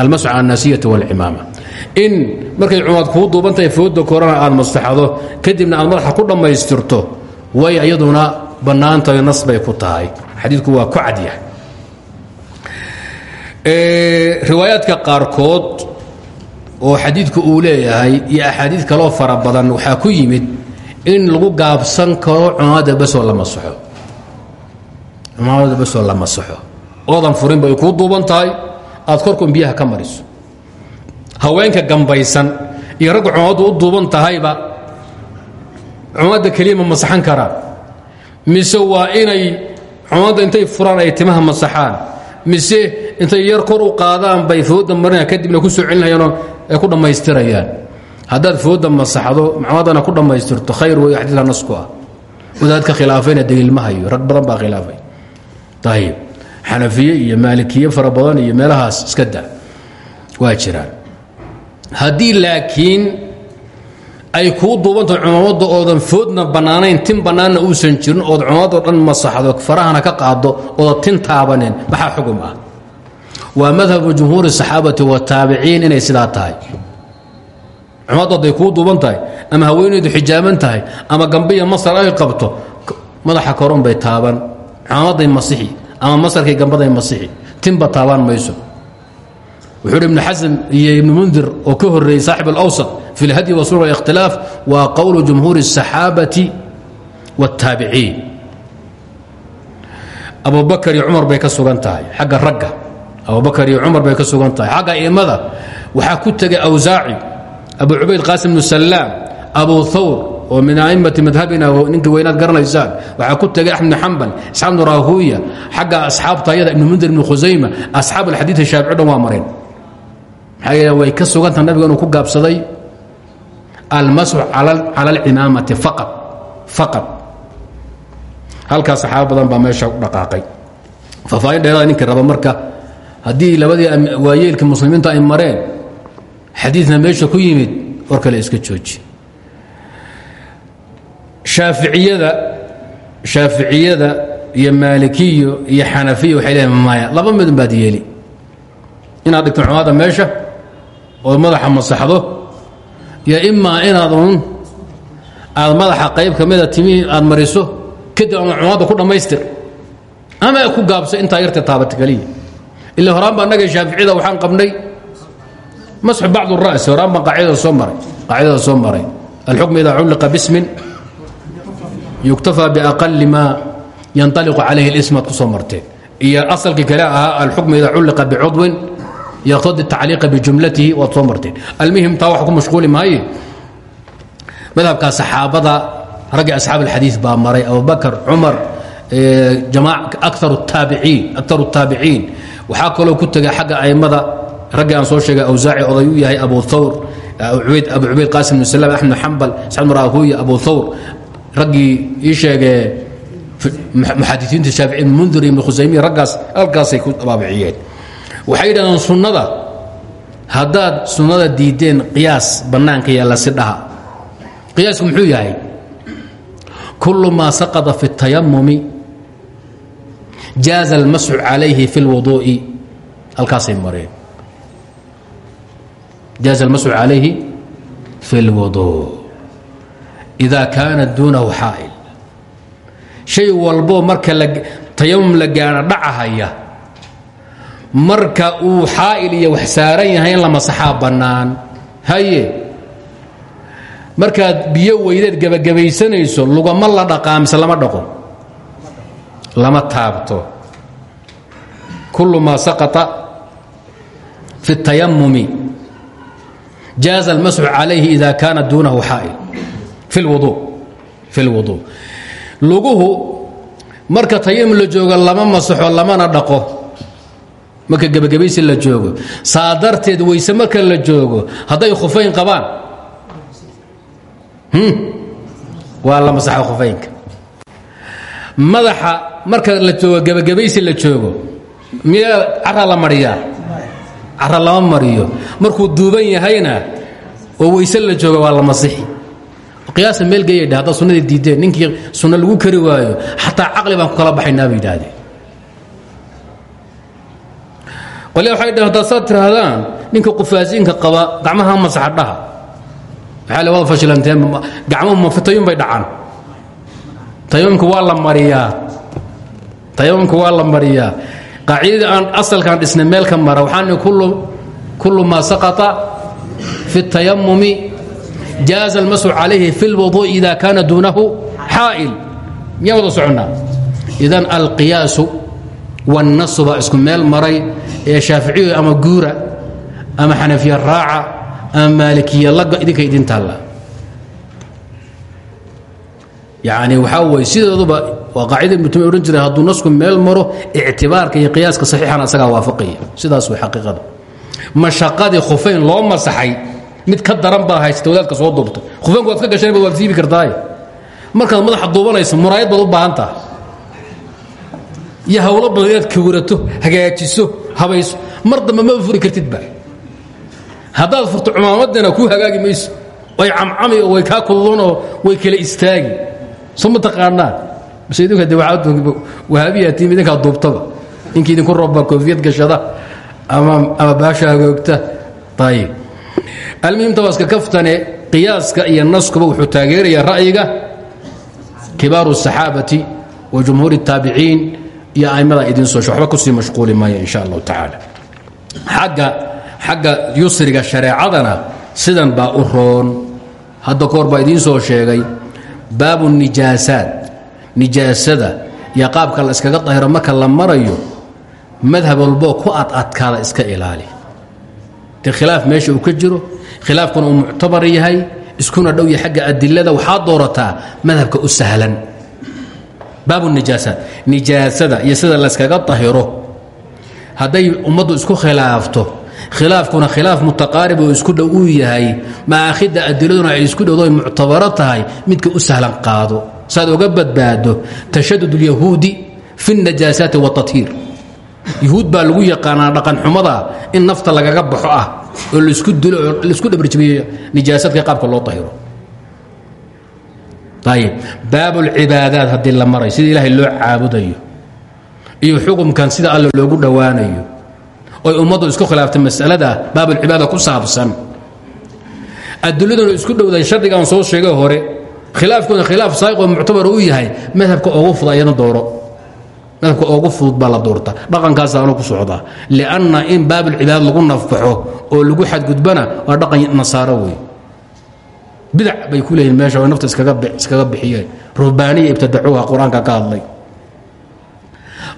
almascu cala annaasiyati walcimaama in markay cumaad kuu duuban tahay fooda korana aad mastaxdo kadibna aad madaxa ku dhammaystirto way iyaduna bannaantahay nas ku tahay. Xadiidku waa ku cadyahay riwaayaadka qaarkood oo xadiidku uu leeyahay iyo axaadiid kaloo fara badan waxaa ku yimid in lagu gaabsan karo cumaamada basoo la masaxo. Cumaamada basoo la masaxo. Oodan furin bay kuu duuban tahay. Aad korkun biyaha ka mariso. Haweenka gambaysan iyo ragga cumamaddu u duuban tahayba cumamadda keliya ma masaxan karaan. Mise waa inay cumamadda intay furaan ay timaha masaxaan mise intay yar kor u qaadaan bay fooda marina kadibna ku soo celinayaanoo ay ku dhammaystirayaan. Haddaad fooda masaxdo macmadana ku dhammaystirto khayr wey xadiidka nasku ah. Wadaadka khilaafayna daliil ma hayo rag badan baa khilaafay. Ayib xanafiye iyo maalikiye fara badan iyo meelahaas iska da waa jiraan. Haddii laakiin ay kuu duubantaho cumaamadda oodan foodna bannaanayn tin bannaanna uusan jirin ood cumamadoo dhan masaxdo farahana ka qaado ooda tin taabanin maxaa xugum ah? Waa madhabu jumhuuri saxaabati wataabiciin inay sidaa tahay. Cumaddu hadday kuu duuban tahay ama haweenaydu xijaaban tahay ama gambiya masar ay qabto madaxa korun bay taaban. Cumamadday masixi ama masarkay gambaday masixi tinba taabaan mayso. Wuxuu hi ibnu iyo ibnu mundir oo ka horeeyey saaxib alawsat fi اlhadyi wasul اlاkhtilaaf waa qowlu jumhuuri الsaxaabati wاtaabiciin abubakar iyo cumar bay ka sugan tahay xagga ragga abubakar iyo cumar bay ka sugan tahay xagga immada waxaa ku tegay awsaaci abu cubayd qaasim bnu salaam abu thawr oo min a'immati madhabina ninkii weynaad garanaysaan waxaa ku tegay axmed bn xambal isxaaq bnu rahuya xagga asxaabta ayada ibnu mundir ibnu khusayma asxaab alxadiid shaafici dhan waa mareen maxaa yeele way ka suganta nabiga inuu ku gaabsaday almasxu cala alcimaamati faqad faqad halkaas saxaaba badan baa meesha u dhaqaaqay. Faafaahin dheerada ninkii raba marka haddii labadii waayeelka muslimiinta ay mareen xadiidna meesha ku yimid war iska jooji. Shaaficiyada shaaficiyada iyo maalikiyo iyo xanafiya waxay leeyiin laba midun baad yeeli. Inaad dhigto cumaada meesha ood madaxa masaxdo yo imaa inaad un aad madaxa qayb ka mida timi aad mariso kadib ama cumaadda ku dhammaystir. Ama ku gaabso intaa yarta taabata keliya ila horaan baa naga shaaficida waxaan qabnay. Masxu bacd ra'si horaan baan qaacidada soo maray qaacidada soo maray. Alxukmu idaa culliqa bismin yugtafaa biaqali maa yantaliqu calayhi اlismaad ku soo marteen iyo asalkii kale ahaa alxukmu idaa culliqa bicudwin yaqtadi tacliiqa bijumlatihi waad soo marteen almuhim taa wax ku mashquuli maaye madhabkaa saxaabada raggi asxaab alxadiid baa maray abubakar cumar akar الtaabiciin waxaa kaloo ku tegay xagga aimada raggii aan soo sheegay awsaaci oday u yahay abu thawr abu cubayd qasim bn slam axmed xambal saxd rahuya abu thawr raggii ii sheegee muxadisiinta shaafici mundir ibn khusaymiya raggaas halkaasay ku baabiciyeen waxay yidhahdeen sunnada haddaad sunnada diideen qiyaas bannaanka yaalla si dhaha qiyaasku muxuu yahay kullu maa saqada fi اtayamumi jaaza almasxu calayhi fi اlwuduu'i halkaasay mareen jaaza almasxu calayhi fi اlwuduu ida kaana duunahu xaa'il shay walboo marka tayamum la gaana dhacahaya marka uu xaa'il iyo wax saaran yahay in la masaxaa bannaan haye markaad biyo weydeed gebagabaysanayso lugama la dhaqaa mise lama dhaqo lama taabto kullu maa saqطa fi الtayamumi jaaza اlmasxu calayhi ida kaana duunahu xaa'il fi اlwuضuu luguhu marka tayamum la joogo lama masaxo lamana dhaqo marka gebagabaysi la joogo saa darteed weyse marka la joogo hadday khufayn qabaan. Waa la masaxa khufaynka. Madaxa marka la joogo gebagabaysi la joogo miyaa cara la mariyaa? Lama mariyo. Markuu duuban yahayna oo weyse la jooga waa la masixi. Qiyaasa meel geeyadha haddaad sunnadii diiddeen ninkii sunno lagu kari waayo xataa caqli baan kala baxaynaa bay yidhaahdeen qolya waxay dhaheen haddaad saad tirahdaan ninka qufaasiinka qaba gacmaha masaxa dhaha waxaa le wada fashilanteen gacmuhu mafitayun bay dhacaan tayamumka waa la mariyaa tayamumka waa la mariyaa qaacidadii aan asalkaan dhisnay meel ka mara waxaan kullu maa saqطa fi الtayamumi jaaza اlmasxu calayhi fi اlwuduء ida kaana duunahu xaa'il miyaan wada soconnaa idan alqiyaasu wاnnasu baa isku meel maray ee shaaficiyu ama guura ama xanafiya raaca ama maalikiya laga idinka idin taalla. Yani waxaa weye sidooduba waa qaacida ibnutumi odhan jiray hadduu nasku meel maro ictibaarka iyo qiyaaska saxiixan asagaa waafaqaya. Sidaas way xaqiiqada mashaqadii khufayn loo masaxay mid ka daran baa haysata wadaadka soo duubtay. Khufaynku waad ka gashanba waad siibi kartaaye. Markaad madaxa duubanayso muraayad baad u baahan taha iyo hawlo badan inaad kawirato hagaajiso habayso mar dambe maba furi kartidba haddaad furto cumaamadina kuu hagaagi mayso way camcami oo way kaa kududan oo way kala istaagi soo ma taqaanaa base idinku de wahaabiyaa tiim idinkaa duubtaba ninkii idinku robbaa koofiyad gashada ama ama baasha hagoogta ayib almuhimta waa iska kaftane qiyaaska iyo naskuba wuxuu taageerayaa ra'yiga kibaaru الsaxaabati wa jumhuur الtaabiciin iyo aimada idin soo waxba ku sii mashquuli maayo in sha allahu tacaala. Agga xagga yusriga shareecadana sidan baa u roon. Hadda kahor baa idiin soo sheegay baabu nijaasaat nijaasada iyo qaabka la iskaga dahiro marka la marayo madhab walboo ku adadkaada iska ilaali. De khilaaf meesha uu ka jiro khilaafkuna uu muctabar yahay iskuna dhow yahay xagga adilada waxaad doorataa madhabka u sahlan baabu nijaasaat nijaasada iyo sida layskaga dahiro hadday ummaddu isku khilaafto khilaafkuna khilaaf mutaqaarib oo isku dhow uu yahay maakhidda adiladuna ay isku dhowdo ay muctabaro tahay midka u sahlan qaado saad oga badbaado tashadud اlyahuudi fi اnajaasaati wاtahiir yuhuud baa lagu yaqaanaa dhaqanxumada in nafta lagaga baxo ah oo laisku dilo oo laisku dhabarjabiyo nijaasadka qaabka loo tahiro ayib baab اlcibaadaat haddii la maray sida ilaahay loo caabudayo iyo xukumkan sida alle loogu dhowaanayo oy ummaddu isku khilaaftay masalada baabulcibaada ku saabsan. Adiladuna isku dhowday shardigaan soo sheegay hore khilaafkuna khilaaf saa'iq oo muctabar u yahay madhabka ugu fud ayana dooro. Madhabka ugu fudud baa la doorta. Dhaqankaasaanu ku socdaa. Lianna in baabulcibaada lagu nafbaxo oo lagu xadgudbana waa dhaqan nasaaro wey bidac bay ku leeyihiin meesha nafta iskaga bixiyeen. Ruhbaaniya ibtadacuuha qur'aanka ka hadlay.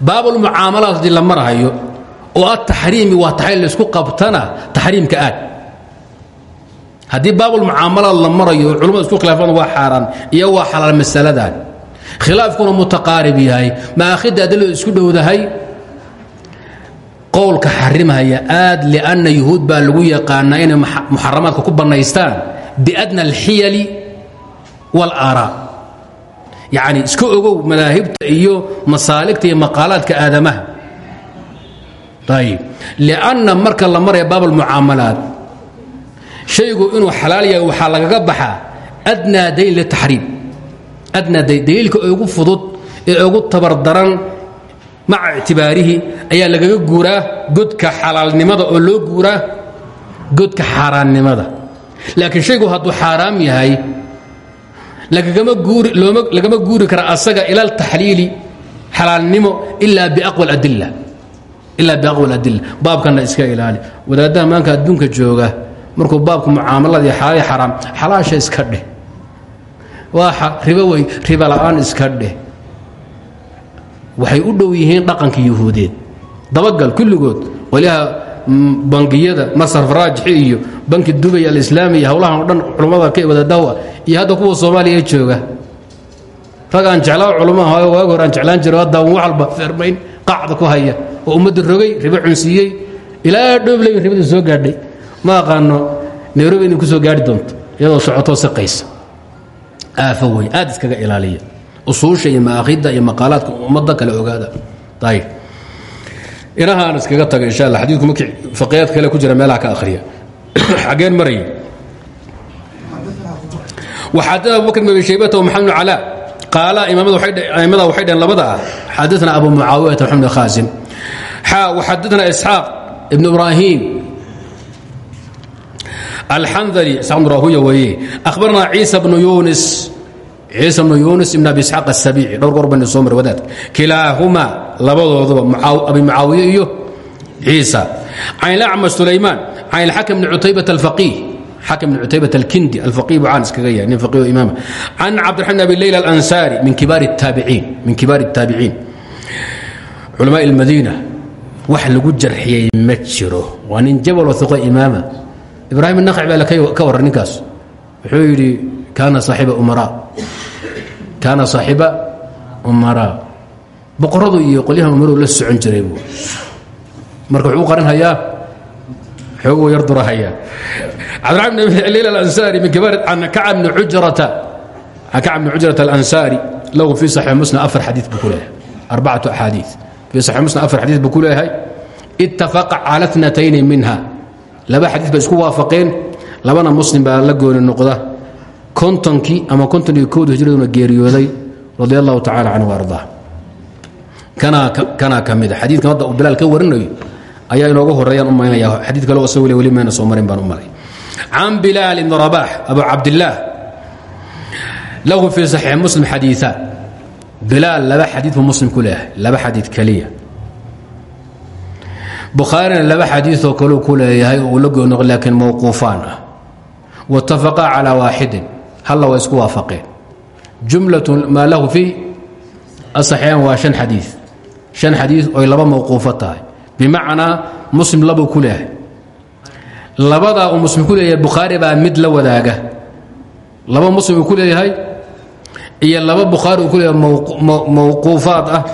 Baabulmucaamalaat haddii la marhayo oo ataxriimi waa taxriim laysku qabtana taxriimka aad. Haddii baabulmucaamalaad la marayo culamadu isku khilaafaan waa xaaraan iyo waa xalaal masaladan khilaafkuna mutaqaarib yahay. Maakhidda adiladu isku dhowdahay qowlka xarimhaya aad lianna yuhuud baa lagu yaqaanaa inay muxaramaadka ku bannaystaan biadna alxiyali wاlaaraa yacni iska ogow madaahibta iyo masaaligta iyo maqaalaadka aadamaha. Ayib lianna marka la maraya baab almucaamalaat shaygu inuu xalaal yahay waxaa lagaga baxaa adnaa daliil litaxriim adnaa daliilka ugu fudud ee ugu tabardaran maca ictibaarihi ayaa lagaga guuraa godka xalaalnimada oo loo guuraa godka xaaraannimada laakiin shaygu hadduu xaaraam yahay lagama guuri kara asaga ila altaxliili xalaalnimo ilaa biaqwa adila ilaa biaqwa adila baabkana iska ilaali. Wadaaddaha maanka adduunka jooga markuu baabku mucaamaladii xalaali xaraam xalaasha iska dheh. Waa ribo wey riba la'aan iska dheh. Waxay u dhow yihiin dhaqanka yuhuudeed. Dabagal kulligood. Waliha bangiyada masar raajixi iyo banki dubay alislaamiya howlahan o dhan culummada ka wadadawa iyo hadda kuwa soomaaliya jooga. Rag aan jeclaa culummaha waagi hore aan jeclaan jiro hadda wax walba fermayn qacda ku haya oo ummadda rogay ribo cunsiiyey ilaa dhoobley ribada soo gaadhay. Ma aqaano nairobi ku soo gaari doonto iyadoo socotoo siqaysa aafo wey aad iskaga ilaaliya. Usuusha iyo maakhidda iyo maqaalaadka ummadda kale ogaada. Ayib inahaan iskaga taga insha alla xadiidku markii faqiyaad kale ku jira meelaha ka akhriya. Xageen maraya waxaadana abubakr bn abi shaybata wmaxamed bn calaa qaala imaamada waxay dhaheen labada ah. Xadaana abu mucaawiyata maxamed khaasim xaa waxadana isxaaq ibn ibraahim alxandali ibn rahuya weeye. Akhbarna ciisa bnu yunis ciisa bnu yunis ibn abi isxaaq asabiici dhowr goor bani soo mara wadaadka kilaahumaa labadooduba abi mucaawiye iyo ciisa can ilacmash sulaymaan can ilxakam bni cutaybat alfaqiih xakam bn cutaybat alkindi alfaqih buu caan iskaga yahay nin faqiih imaama can cabdiraxman bn abi leyla alansaari min kibaar الtaabiciin min kibaar الtaabiciin culamaa اlmadiina wax lagu jarxiyey ma jiro waa nin jabaloo iqo imaama ibraahim الnaqci baa ka warran ninkaas wuxuu yidhi kaana saaxiba umaraa boqoradu iyo qolyahan umaruu la socon jiray buu marka wuxuu qarin hayaa xooguu yar durahayaa cabdiraxman bn leyl alansaari min kibaar kacab bni ujrata kacab bni cujrata alansaari lahu fii saxiix muslim afar xadiid buu ku leeyahay arbacatu axaadiid fii saxiix muslim afar xadiid buu ku leeyahay ittafaqa cala tnatayni minha laba xadiid bay isku waafaqeen labana muslim baa la gooni noqda kontonkii ama konton iyo kowda hijraduna geeriyooday radi allahu tacala canhu ardaa kanaa ka mida xadiidkan hadda uu ka warinayo ayaa inooga horeeyaan u maynaya. Xadiid kale asag weli weli mayna soo marin baan u malay can bilaal ibni rabax abu cabdillaah lahu fii saxiix muslim xadiiaan bilaal laba xadiid buu muslim ku laba xadiid keliya. Bukhaarina laba xadiioo kaleu ku leeyahay oo uu la goonoq laakiin mawquufaan ah. Waitafaqaa calaa halla waa isku waafaqeen jumlatu maa lahu fii asaxiixaan waa shan xadiid shan xadiid oy laba mawquufo tahay. Bimacnaa muslim labuu ku leeyahay labadaa muslim ku leeyahay bukhaari mid la wadaaga. Laba muslim uu ku leeyahay iyo laba bukhaari uu ku leeyahay mawquufaad ah.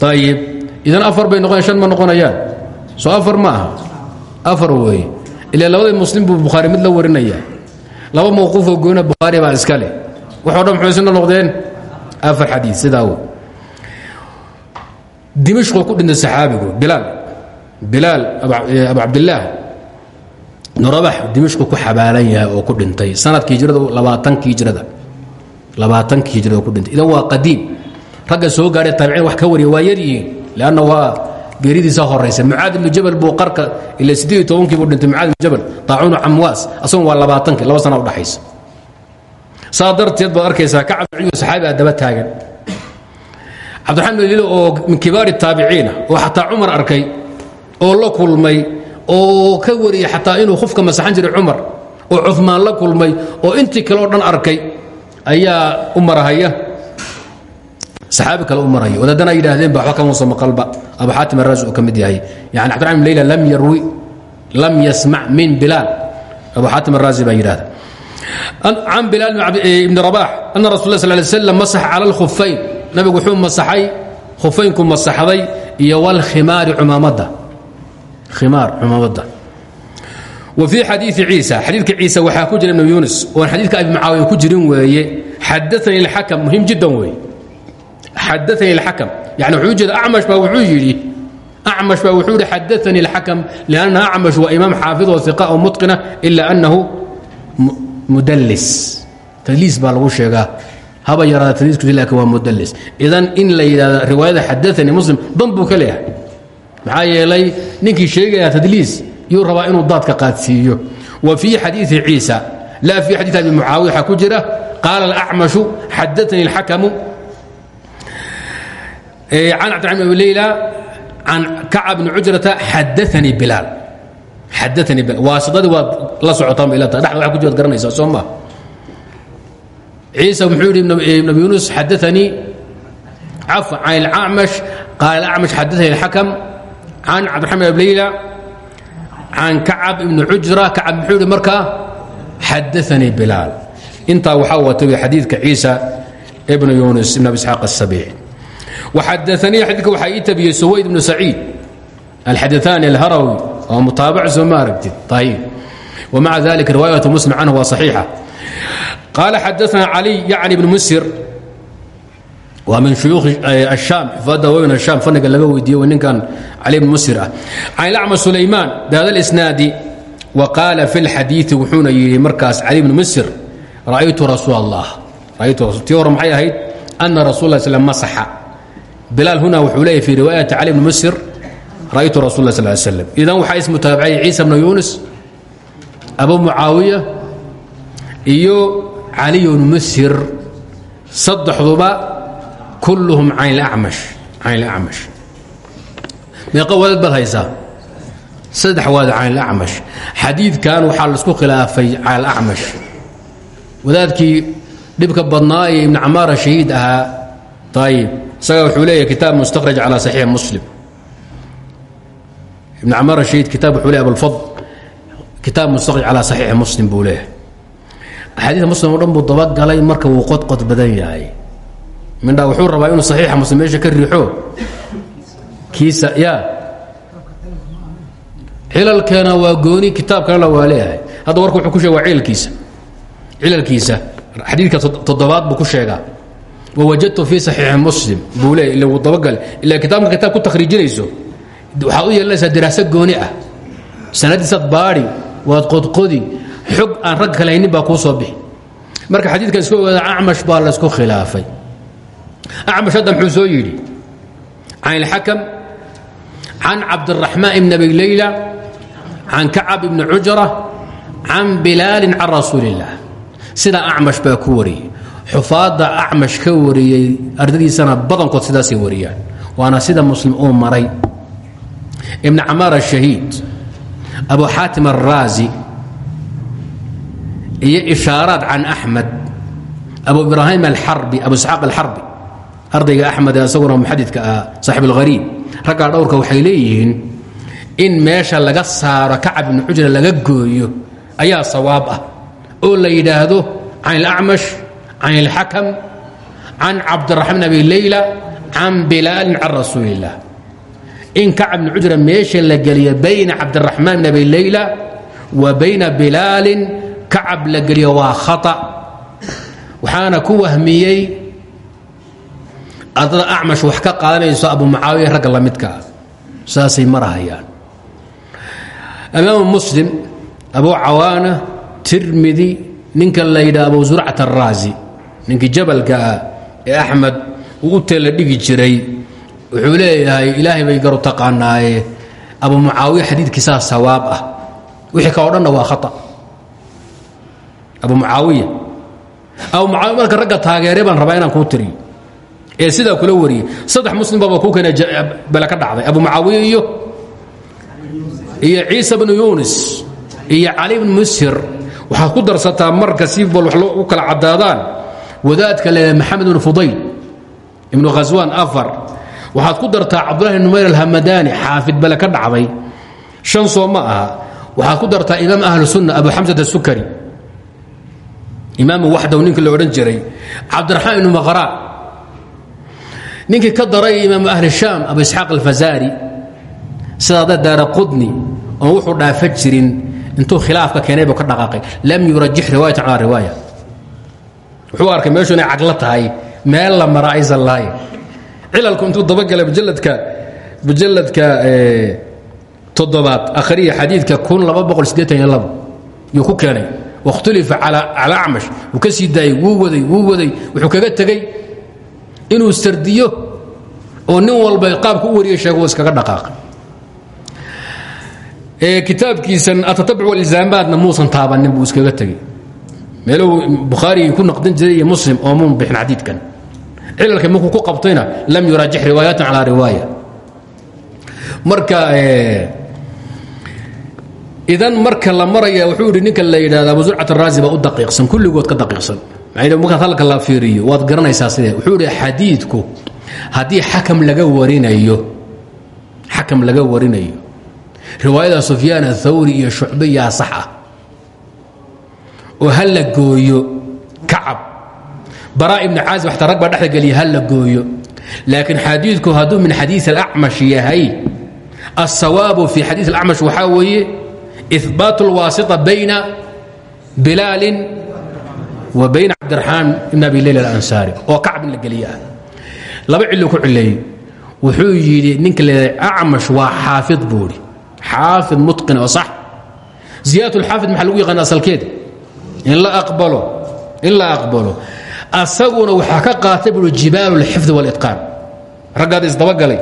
Ayib idan afar bay noqonayan shan ma noqonayaan? Soo afar ma afar weeye. Ila labadii muslim buu mid la warinaya laba mawquufoo goona bukhaari baa iska leh. Waxoo dhan muxuu isna noqdeen? Afar xadiid sidaa wey dimashqoo ku dhintay saxaabigu bilaal. Bilaal abu cabdillaah ibnu rabax dimashqu ku xabaalan yahay oo ku dhintay. Sanadkii hijrada labaatankii hijrada. Labaatankii hijrada ku dhintay. Idan waa qadiim. Ragga soo gaadhay taabiciin wax ka wariya waa yar yihiin. Leanna waa geeridiisa horaysa mucaad ibnu jabal buu qarka ila siddeed iyo tobankii buu dhintay. Mucaad ibnu jabal taacuunu camwaas asagun waa labaatankii laba sana udhaxaysa saa darteed baad arkaysaa kacab ciyo saxaabi aa daba taagan. Cabdiraxmaan bin lilo oo min kibaari taabiciina oo xataa cumar arkay oo la kulmay oo ka wariyey xataa inuu khufka masaxan jiray cumar oo cumaan la kulmay oo intii kale oo dhan arkay ayaa u marahaya saxaabi kale u maraya wadaadana ay yidhaahdeen ba waxba kamuusa maqalba. Abu xaatim araasi uu ka mid yahay. Yani cabdiraxman bin leyla lam yarwi lam yasmac min bilaal. Abu xaatim araasi baa yidhahda can bilaal ibni rabax ana rasul sl lay slam masax cala alkhufayn nabigu wuxuu masaxay khufaynku masaxday iyo wlkhimaari umaamadda khimaar cumaamadda wa fii xadiii ciisa xadiidka ciisa waxaa ku jira ibnu yunis oon xadiidka abi mucaawiya ku jirin weeye xadaanii اlxakam muhiim jiddan weeye xadaanii اlxakam yani wuxuu jeeda acmash baa wuxuu yidhi acmash baa wuxuu yidhi xadaanii اlxakam lianna acmash waa imaam xaafid oo iqa oo mutqina ila annahu mudallis tadliis baa lagu sheegaa haba yaraada tadliiskusi laakiin waa mudallis idan in la yidhahdo riwaayada xadaanii muslim dan buu ka leeyahay maxaa yeelay ninkii sheegaya tadliis yuu rabaa inuu daadka qaadsiiyo wa fii xadiii ciisa laa fii xadii abi mucaawiya waxaa ku jira qaala alacmashu xadaanii اlxakamu can cabdiraxman abi leyla can kacab bni cujrata xadaanii bilaal xadaanii bilaal waasidadii waad la socotaan bay ilata dhexda waa ku jibaad garanaysaa soo maa ciisa muxuu yidhi ibn abi yunus xadaanii cafwa can ilacmash qaala alacmash xadaanii اlxakam can cabdiraxman abi leyla can kacab ibni cujra kacab muxuu yidhi markaa xadaanii bilaal intaa waxaa wata xadiidka ciisa ibn yunus ibn abi isxaaq asabiici xadaanii xadiidka waxaa ii tabiyey suwayd ibnu saciid alxadaani alharawi oo mutaabacso ma aragtid ayib wmaca dalika riwaayatu muslim canhu waa saxiixa qaala xadaana cali yacni bnu musir waa min shuyuukhi ashaam xufaadda waweyn ashaam faniga laga weydiiye ninkan cali bn musir ah can ilacma sulaymaan bihada lisnaadi wa qaala fi lxadiidi wuxuuna yidhi markaas cali bnu musir ra'aytu rasuul allah raytu rasul tii hore maxay ahayd ana rasul lah sl masaxa bilaal huna wuxuu leeyahy fi riwaayati cali bni musir ra'aytu rasul la sl slam idan waxaa ismutaabacayay ciisa bna yuunus abu mucaawiya iyo caliy bnu musir. Saddexduba kulluhum can ilacmash meeqa wadaad baad haysaa? Saddex waad can ilacmash xadiidkan waxaa la isku khilaafay cala alacmash. Wadaadkii dhibka badnaa ee ibn camaara shahiid ahaa ayib isaga wuxuu leeyahy kitaab mustakraj calى saxiix muslim. Ibn camaara shahiid kitaab wuxuu leey abulfadl kitaab mustakraj calى saxiixi muslim buu leeyahay. Axaadiida muslim o dhan buu dabagalay marka wuu qodqod badan yahay. Mindha wuxuu rabaa inuu saxiixa muslim meesha ka riixo. Kiisa ya cilalkeena waa gooni kitaabkanala waa leeyahay. Hadda warka wuxuu ku sheeg waa cilalkiisa. Cilalkiisa. Xadiidka toddobaad buu ku sheegaa wawajadtu fii saxiixi muslim buu leey ila dabagale ila kitaabka kitaab ku takhriijinayso waxaad u yeelanaysaa diraaso gooni ah sanadiisaad baadi waad qodqodi xog aan ragga kale haynin baa kuu soo bixi marka xadiidkan iska ogaada acmash baa laysku khilaafay acmash hadda muxuu soo yidhi can ilxakam can cabdiraxmaan ibn abi leyla can kacab ibni cujra can bilaalin can rasuuli illah sidaa acmash baa ku wariyey xufaadda acmash ka wariyey ardadiisana badankood sidaasay wariyaan. Waana sida muslim uu maray. Ibn camaar ashahiid abu xaatim araazi iyo ishaaraat can axmed abu ibraahim alxarbi abu isxaaq alxarbi. Ardayga axmed ee isaguna muxadidka ah saaxib dhowrka waxay leeyihiin in meesha laga saaro kacab ibnu cujra laga gooyo ayaa sawaab ah. Oo la yidhaahdo can ilacmash can ilxakam can cabdiraxmaan abi leyla can bilaalin can rasuuli illah in kacab ibnu cujra meesha la geliyo bayna cabdiraxmaan bn abi leyla wa bayna bilaalin kacab la geliyo waa khata waxaana ku wahmiyey ardada acmash wax ka qaadanayso abu mucaawiya ragga la midka ah saasay marahayaan imaamu muslim abu cawaana tirmidi ninka la yidhaha abu zurcat araazi ninkii jabalka ah ee axmed uu u dhigi jiray wuxuu leeyahay ilaahay bay garu taqaanaaye. Abu mucaawiya xadiidkiisaa sawaab ah. Wixii ka o waa khata. Abu mucaawiya. Abu mucaawiya marka ragga taageere baan rabaa inaan kuu tiriyo ee sidaa kula wariyey. Saddex muslim baaba kuu keena bele ka dhacday. Abu mucaawiya iyo iyo ciisa bnu yunis iyo cali bnu mushir waxaad ku darsataa marka si bal wax u kala caddaadaan wadaadka leedahay maxamed bnu fudayl ibnu khaswaan afar. Waxaad ku dartaa cabdullahi numayr alhamadani xaafid bele ka dhacday. Shan soo ma waxaad ku dartaa imaam ahlu sunna abu xamsat asukari imaamu waxdow ninkii la odhan jiray cabdiraxmaan ibnu maqra ninkii ka daray imaamu ahli shaam abu isxaaq alfazari sidaada daara qudni oon wuxuu dhaafa jirin intuu khilaafka keenay buu ka dhaqaaqay. Lam yurajix riwaayatan calaa riwaaya wuxuu arkay meeshu inay caglo tahay meel la mara aysan lahayn. Cilalku intuu dabagalay mujaladka mujalladka toddobaad akhriya xadiidka yuu ku keenay. Wakhtulifa calaa acmash wuu ka sii daayey wuu waday wuu waday wuxuu kaga tegey inuu sardiyo oo nin walba qaabku u wariya sheego iskaga dhaqaaqay kitaabkiisan atatabuc walizaamaadna muusan taabanin buu iskaga tegey meeluu bukhaarigii ku naqdin jiray iyo muslim oomuun bixin xadiidkan. Cilalka markuu ku qabtayna lam yuraajix riwaayatan calaa riwaaya. Marka idan marka la maraya wuxuu yidhi ninka la yidhahda abu zurcat araazi u daqiiqsan kulligood ka daqiiqsan. Markaad halka la fiiriyo waad garanaysaa sidee? Wuxuu yidhi xadiidku haddii xakam laga warinayo xakam laga warinayo riwaayada sufyaan athawri iyo shucbe yaa sax ah oo ha la gooyo kacab baraa ibni caazib xataa rag baa dhexda geliya ha la gooyo laakiin xadiidku hadduu min xadiid alacmash yahay الsawaabu fi xadiiث اlacmash waxaa weeye ihbaat اlwaasita bayna bilaalin wa bayna cabdiraxmaan ibn abi leyl alansaari oo kacb in la geliye ah laba ciluu ku cileeyey wuxuu yidhi ninka leedahay acmash waa xaafid buu idhi xaafid mutqin oo sax ziyadat اlxaafid maxaa lagu yaqaana asalkeeda in la aqbalo in la aqbalo asaguna waxaa ka qaatay buui jibaal اlxifdi wاlitqaan raggaada isdabagalay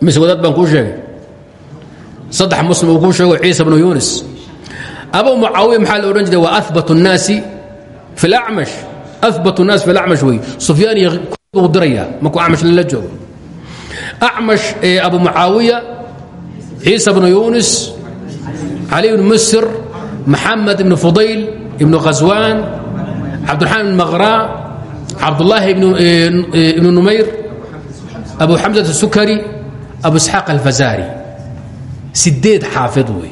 mise wadaad baan kuu sheegay saddex muslim uu kuu sheego ciisa bnu yunis abu mucaawiya maxaa la odhan jiray waa abat الnaasi fi اlacmash abat الnaas fi اlacmash wey sufyaan iyo uu diraya markuu acmash lala joogo acmash ee abu mucaawiya ciisa bnu yunis cali bnu musir maxamed ibnu fudayl ibnu khaswaan cabdiramaan ibn maqraa cabdulaahi ibnu eh, eh, numayr abu xamsat sukari abu isxaaq alfazaari sideed xaafid wey.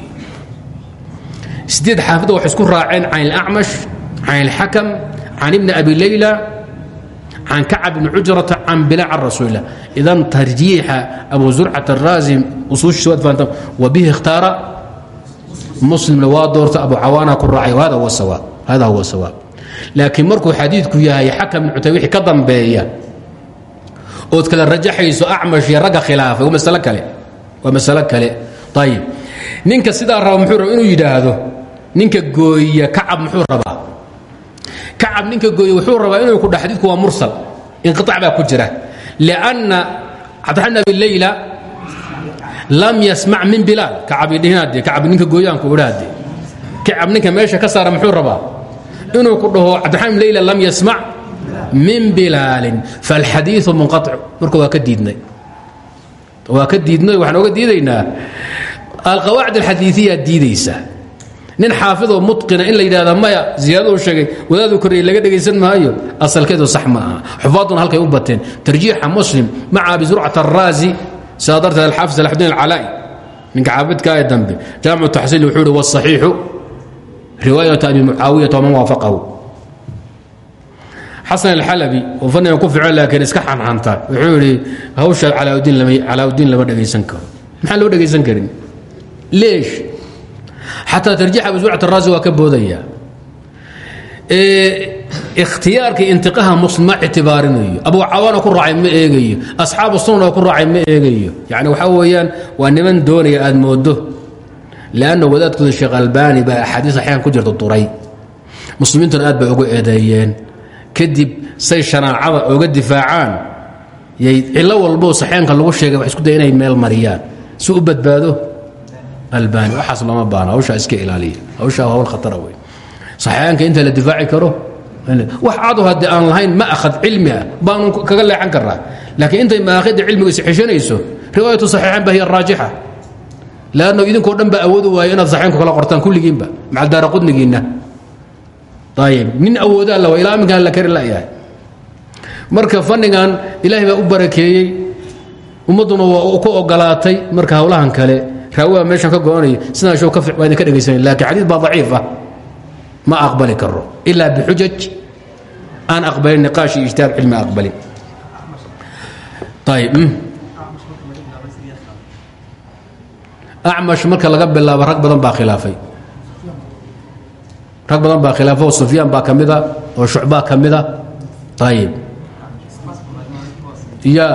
Sideed xaafid waxay isku raaceen can ilacmash can ilxakam can ibni abi layla can kacab ibni cujrata can bila can rasuulillah idan tarjiixa abu zurcat araazi usuuhiisa waad fahantaan wa bihi ikhtaara muslimna waa doorta abu cawaana ku raacay hada huwa sawaab laakiin markuu xadiidku yahay xakam ibn cutay wixii ka dambeeya ood kala rajaxayso acmash iyo ragga khilaafay waa masalo kale waa masalo kale. Ayib ninka sidaa raba muxuu raba inuu yidhaahdo ninka gooya kacab muxuu rabaa. Kacab ninka gooya wuxuu rabaa inuu ku dha xadiidku waa mursal inqiطac baa ku jira. Lianna cabdiraxmaan abi leyla lam yasmac min bilaal. Kacab idhihinaade kacab ninka gooyaanku idhaade kacab ninka meesha ka saara muxuu rabaa? Inuu ku dhaho cabdiraxmaan leyla lam yasmac min bilaalin. Falxadiiu munqaic marka waa ka diidnay. Waa ka diidnay waxaan oga diidaynaa. Alqawaacid alxadiiiyaa diidaysa. Nin xaafidoo mutqina in la yidhahda maya ziyaadou sheegay. Wadaadu korreeyey laga dhegaysan maayo. Asalkeedu sax ma aha. Xufaaduna halkay u bateen. Tarjiixa muslim maca zurcat araazi sidaa darteed alxaafis alaxudiin alcalaa'i ninka xaafidka ee dambe jaamicu taxsiil wuxuu ihi wasaxiixu riwaayata abi mucaawiyata waman waafaqahu. Xasan alxalabi oo fannigan ku fico laakiin iska xanxanta wuxuu idhi hawsha calaauddiin lama dhegaysan karo. Maxaan loo dhegaysan karin? Leesh. Xataa tarjiix abu zurcat araazi waa ka boodaya ikhtiyaarka intiqaha muslim ma ictibaarinayo. Abu cawaana ku raacay ma eegayo. Asxaabu sunan oo ku raacay ma eegayo. Yani waxaa weeyaan waa niman doonaya aad moodo lanna wadaadkooda sheekh albani baa axaadiis axyaan ku jirta duray. Muslimiintuna aad bay ugu eedeeyeen. Kadib say shanaacada oga difaacaan yay cilo walbo saxeenka lagu sheegay wax isku day inay meel mariyaan. Si u badbaado albani waxaas lama baana hawshaa iska ilaaliya. Hawshaa hawl khatara wey saxeenka inta la difaaci karo wax cadu haddii aan lahayn ma akhad cilmi ah baanu kaga leexan karaa laakiin intay maakhida cilmiga isxeshanayso riwaayatu saxiixan ba hiya raajixa. Lanno idinkoo dhan baa awoodi waayo inaad saxeenku kala qortaan kulligiinba maca daara qudnigiinna ayb nin awoodaa la ilaa aminkaan la kari layahay marka fannigan ilaahay baa u barakeeyey ummadduna waa ku ogolaatay marka hawlahan kale. Raawiha meeshan ka go-anaya sidaa show ka baa idinka dhegaysanay laakiin xadiid baa daciif ah ma aqbali karo ilaa bixujaj aan aqbalin niqaash iyo ijtihaad cilmi aqbalin ayb acmash marka laga bilaabo rag badan baa khilaafay. Rag badan baa khilaafo sufyaan baa ka mida oo shucbaa ka mida ayib ya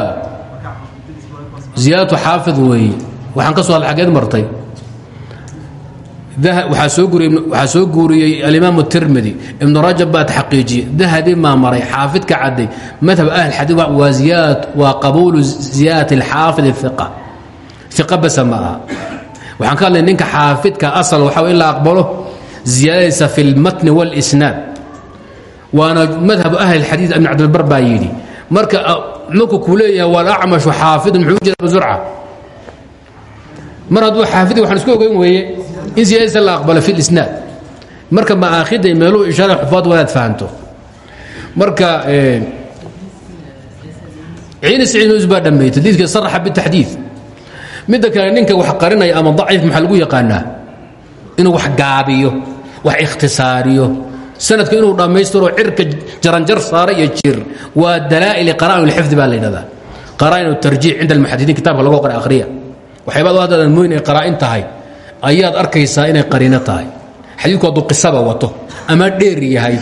ziyaadatu xaafid weeye waxaan ka soo hadla xageed martay waxaa soo guuriyey alimaam tirmidi ibnu rajab baa xaqiijiye dahabi maa maray xaafid ka cadday. Madhab ahl xadii waa qabuulu ziyaadati xaafid i i bas ma aha. Waxaan ka hadlay ninka xaafidka asal waxa in la aqbalo ziyaadaysa fi lmatni wاlsnaad waana madhab ahl xadiid ibn cabdilbar baa yidhi marka marku kuu leeyahay walacmashu xaafidun muxuu jira bsurca mar hadduu xaafidka waxaan isku ogeyn weeye in ziyaadaysa la aqbalo fi اlisnaad marka maaakhida meeluhu ishaara xufaad waa inaad fahanto. Marka ciini siciidnus baa dhammeeyey tadliidka saraxa bitaxdiid. Midda kale ninka wax qarinaya ama daciif maxaa lagu yaqaanaa? Inuu wax gaabiyo wax ikhtisaariyo. Sanadka inuu dhammaystiro cirka jaranjar saara iyo jir. Waa dalaa'il qara'in lxifdi baa la yidhahdaa. Qara'in tarjiic cinda almuxadidiin kitabka lagu qora akhriya. Waxyaabaad haddaadan mooyin ay qaraa'in tahay ayaad arkaysaa inay qariino tahay. Xadiidku hadduu qisaba wato ama dheer yahay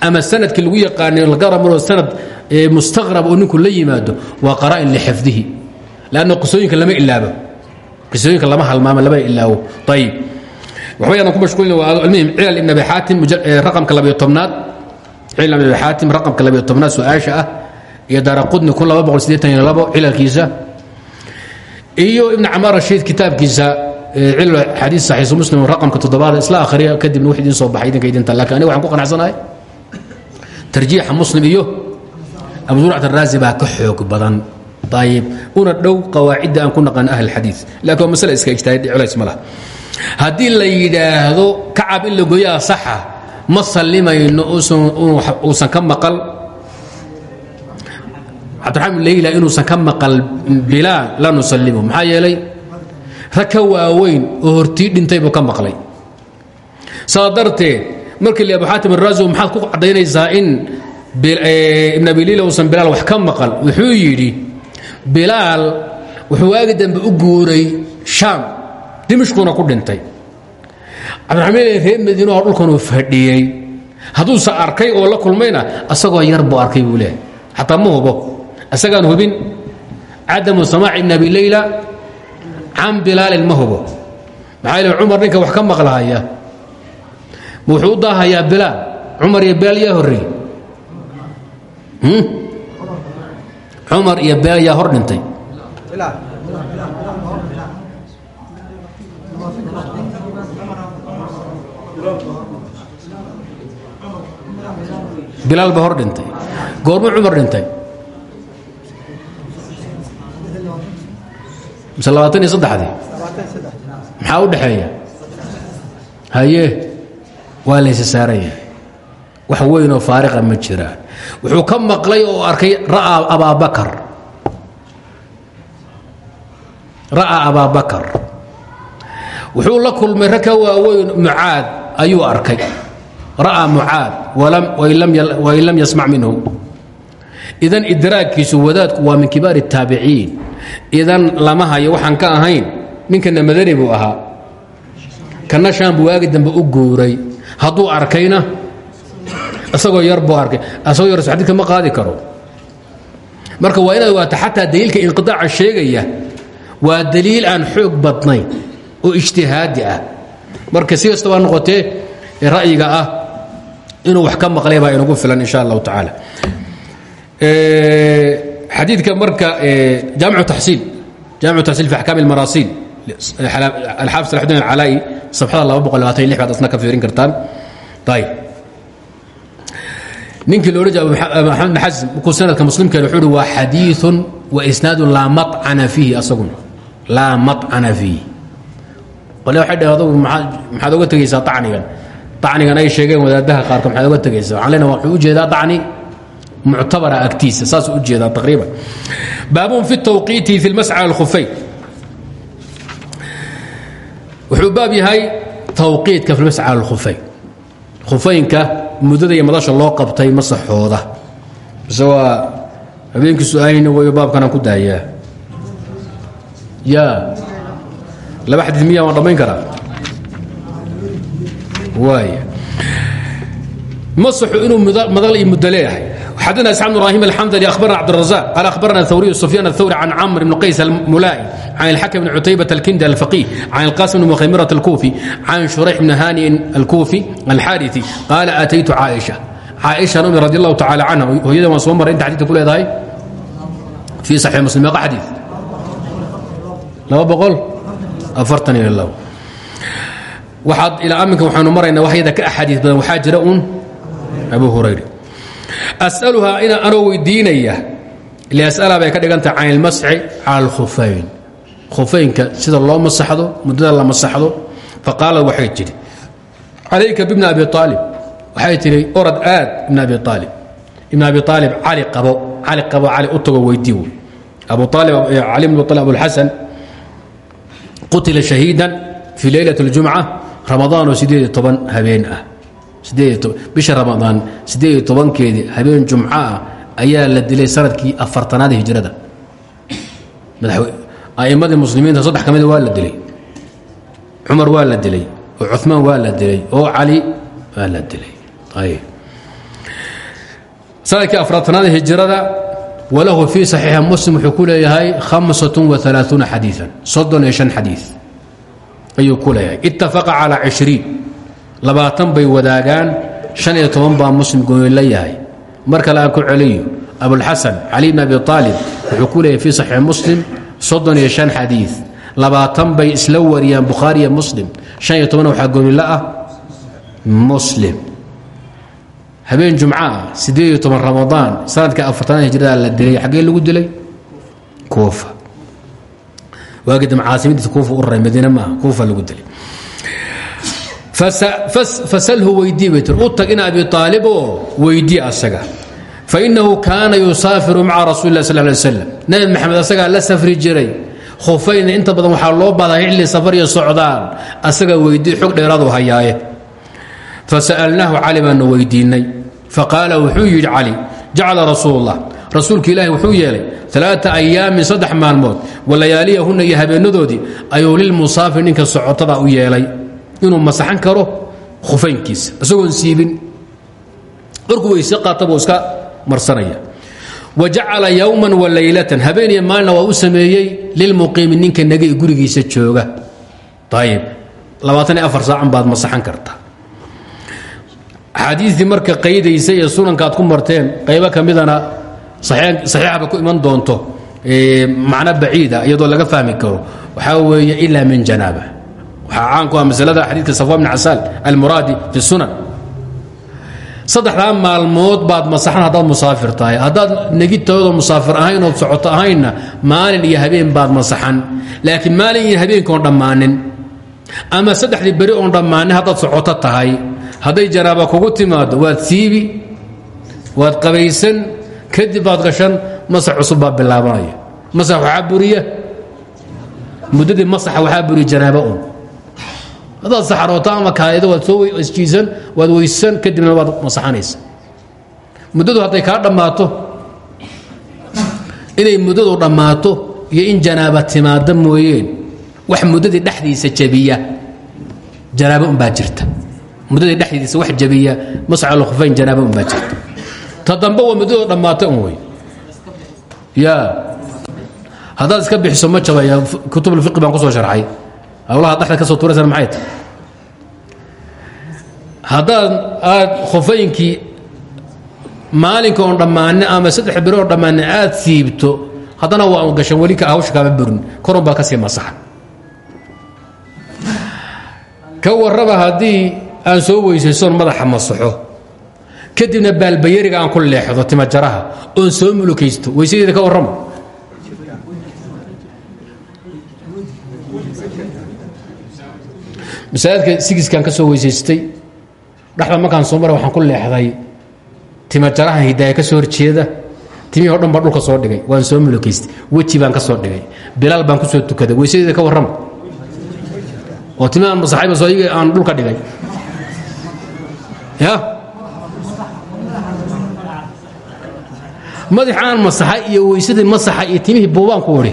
ama sannadkii lagu yaqaanay lagaramaro sanad mustaqrab oo ninku la yimaado waa qaraa'in lixifdihi. Lanna qisooyinka lama ilaabo. Qisooyinka lama halmaamo lama ilaawo. Ayib waxbayaadan ku mashquulin waa almuhim cilal ibn abi xaatim raqamka labayo tobnaad. Cilal ibn abi xaatim raqamka labayo tobnaad su'aasha ah. Iyo daara qudni kun laba boqol siddeetan iyo labo cilalkiisa. Iyo ibn camaar rashiid kitaabkiisa cilal xadiis saxiisu muslim raqamka toddobaad isla akhriya kadibna wix idin soo baxay idinka idinta. Laakiin aniga waxaan ku qanacsanahay tarjiixa muslim iyo abu zurcat araazi baa ka xoog badan. Ayib una dhow qawaacidda aan ku naqan ahl xadii laakiin waa masle iska ijtihaad culays ma laha. Haddii la yidhaahdo kacab in la goyaa saxa ma sallimayno uusan ka maqal. Cabdiraxmaan leyla inuusan ka maqal bilaal la nusallimo maxaa yeelay rag ka waaweyn oo hortii dhintay buu ka maqlay. Saa markii le abu xaatim araazi maxaad ku caddaynaysaa in ibn abi liila uusan bilaal wax ka maqal? Wuxuu yidhi bilaal wuxuu waagi u guuray shaam dimishkuna ku dhintay. Cabdiraxmaan reer madiino oo dhulkanuu fadhiyey. Hadduuse arkay oo la kulmayna asagoo yar buu arkay buu leehay xataa ma hubo. Hubin. Cadamu samaaci ibn abi leyla can bilaalin ma hubo. Maxaa ninka wax ka maqlahaya ma wuxuu u daahayaa bilaal. Iyo bilaal yaa horreey cumar iyo bilaal yaa hor dhintay. Bilaal ba dhintay mise labaatan iyo saddexdii? Maxaa u dhexeeya? Haye waa laysa saaranya wax weynoo faariqa ma jiraan wuxuu ka maqlay oo arkay ra'aa abaabakar. Ra'aa abaabakar. Wuxuu la kulmay rag ka waaweyn mucaad ayuu arkay. Ra'aa mucaad wain lam yasmac minhu. Idan idraagkiisu wadaadku waa min kibaar الtaabiciin idan lama hayo waxaan ka ahayn ninkana madani buu ahaa. Kana shaan buu waagi dambe u guuray. Hadduu arkayna isagoo yar buu arkay. Isagoo yar xadidka ma qaadi karo. Marka waa inaad waata xataa daliilka inqiطaaca sheegaya waa daliil aan xoog badnayn oo ijtihaadi ah. Marka si kastaba noqotee ra'yiga ah inuu wax ka maqlay baa inagu filan insha allahu tacaala xadiidka marka jaamicu taxsiil jaamicu taxsiil fi axkaam almarasiil alxaafis salaxuddin alcalaa'i safxada laba boqol labaatan iyo lix baad asna ka fiirin kartaan. Ayib ninkii loodhan jira maxamed bin xasim markuu sanadka muslimkeena wuxuu uhi waa xadiiثun wa isnaadun laa macana fiihi asaguna laa macana fiihi. Qole waxay dhaheen adugu maxaad oga tegaysaa acnigan acnigan ay sheegeen wadaadaha qaarkood maxaad oga tegaysaa waxaan leenaha wuxuu u jeedaa acni muctabara agtiisa saasuu u jeedaa taqriiban. Baabun fi tawqiiti fi lmasca alkhufayn wuxuu baab yahay tawqiidka fi lmasca alkhufayn khufaynka muddada iyo madasha loo qabtay masaxooda mise waa habeenkii su'aalina wayo baabkanaan ku daayaa. Ya laba xadii miya waan dhammayn karaa? Waay masaxu inuu madal iyo muddo leeyahay xadana isxaq bn ibrahim alxamdali ahbarna cabdrazaq qaal ahbarana hawriyu sufyaan athawri can camr bn qays almulaa'i can ilxakim bn cutaybat alkindi alfaqih can ilqasim bn mukhaymirat alkuufi can shurayx bn haniin alkuufi alxaariثi qaala aataytu caaisha caaisha numi radi allahu tacala canha hooyadan waan soo maray inta xadiidka ku leedahay fii saxiix muslim meeqa xadiid laba boqol afartan iyo labo waxaad ilaa aminka waxaanu maraynaa waxyada ka axaadiis badan waxaa jira uun abu hurayra as'aluhaa ina anoo weydiinaya lias'ala bay ka dhigantahay can ilmasxi cala alkhufayn khufaynka sida loo masaxdo muddada la masaxdo faqaalad waxay tidhi calayka bibni abi aalib waxay tidhi orad aad ibn abi aalib ibn abi aalib cali qabo cali qabo cali u tago weydii wey abu cali bn abi abulxasan qutila shahiidan fii leylat اljumca ramadaanoo sideed iyo toban habeen bisha ramadaan sideed iyo tobankeedii habeen jumco ah ayaa la dilay sannadkii afartanaad hijrada. A'imadii muslimiinta saddex ka mida waa la dilay. Cumar waa la dilay. Oo cumaan waa la dilay. Oo cali waa la dilay. Sanadkii afartanaad hijrada walahu fii saxiixi muslim wuxuu ku leeyahay hamsat waalaauuna xadiian soddon iyo shan xadii ayuu ku leeyahay. Ittafaqa calaa cishriin labaatan bay wadaagaan shan iyo toban baa muslim gooni la yahay mar kale ku celiyo abulxasan cali bn abi aalib wuxuu ku leeyahay fii saxiixi muslim soddon iyo shan xadii labaatan bay isla wariyaan bukhaariya muslim. Shan iyo tobanna waxaa goonila ah muslim. Habeen jumca ah iyo toban ramadaan sanadka afartanaad hijrada la dilay xaggee lagu dilay? Kuufa. Waagii dambe caasimadiisa kuufa u raray madiine maaha kuufa lagu dilay fasalhu weydii bay tir. U tag in abi aalib oo weydii asaga. Fainahu kaana yusaafiru maca rasuuli lah sal lay slam nabi maxamed asagaa la safri jiray. Khufayna inta badan waxaa loo baadaa xilli safar iyo socdaan. Asaga weydii xog dheeraadu hayaaye. Fasa'alnaahu cali baanu weydiinnay faqaala wuxuu yidhi cali jacala rasuulullah. Rasuulka ilaahi wuxuu yeelay alaaa ayaamin saddex maalmood walayaaliyahunna iyo habeenadoodii ayuu lilmusaafir ninka socotada u yeelay inuu masaxan karo khufaynkiisa isagoon siibin. Markuu weyse qaatabuu iska marsanaya. Wa jacala yowman wa laylatan habeen iyo maalina waa u sameeyey lilmuqiimi ninka nagay gurigiisa jooga. Ayib labaatan iyo afar saacan baad masaxan karta axaadiistii marka qaydaysa ee sunanka aad ku marteen qaybo ka midana saxiixaba ku iman doonto macno baciida iyadoo laga fahmi karo waxaa weeye ilaa min janaaba waxaa caanku ah masalada xadiidka safwa bn casaal almuraadi fi sunan. Saddexdaa maalmood baad masaxan haddaad musaafir tahay. Haddaad negidtoodoo musaafir ahayn ood socoto ahaynna maalin iyo habeen baad masaxan. Laakiin maalin iyo habeenka oon dhammaanin. Ama saddexdii beri oon dhammaanin haddaad socoto tahay. Hadday janaaba kugu timaado waad siibi waad qabaysan kadib baad gashan masax cusub baa bilaabanaya. Masax waxaa buriya muddadii masaxa waxaa buriya janaaba un haddaad saxarooto ama kaayado waad soo isjiisan waad weysan kadibna waad masaxanaysa. Muddadu hadday kaa dhammaato inay muddadu dhammaato iyo in janaaba timaado mooyeen wax muddadii dhexdiisa jabiya janaaba unbaa jirta. Muddadii dhexdiisa wax jabiya masxalkhufayn janaaba unbaa jirta. Ta dambe waa muddadu dhammaata un wey ya haddaad iska bixiso ma jabaya kutubulfiqi baan ku soo sharxay hawlaha dhexda ka soo tuuraysana maxay tahay haddaad aad khufaynkii maalinka oon dhammaanin ama saddex beri oon dhammaanin aad siibto haddana waa gashan weli ka hawsha kaama burin korun baa ka sii masaxan ka warraba haddii aan soo weysaysoon madaxa masaxo kadibna baalbayariga aan ku leexdo timajaraha oon soo mulukaysto. Weysadeeda ka warrama masaajidka sigiskaan ka soo weysaystay. Dhexda markaan soo mara waxaan ku leexday. Timajaraha hidaaya ka soo horjeeda timihii o dhan baa dhulka soo dhigay waan soo mulukaystay. Weji baan ka soo dhigay. Bilaal baan ku soo tukaday. Weysadeeda ka warrama. Oo timi aan masaxayba soo iyaga aan dhulka dhigay. Ya? Madax aan masaxay iyo weysadii masaxa iyo timihii buubaan ku idhi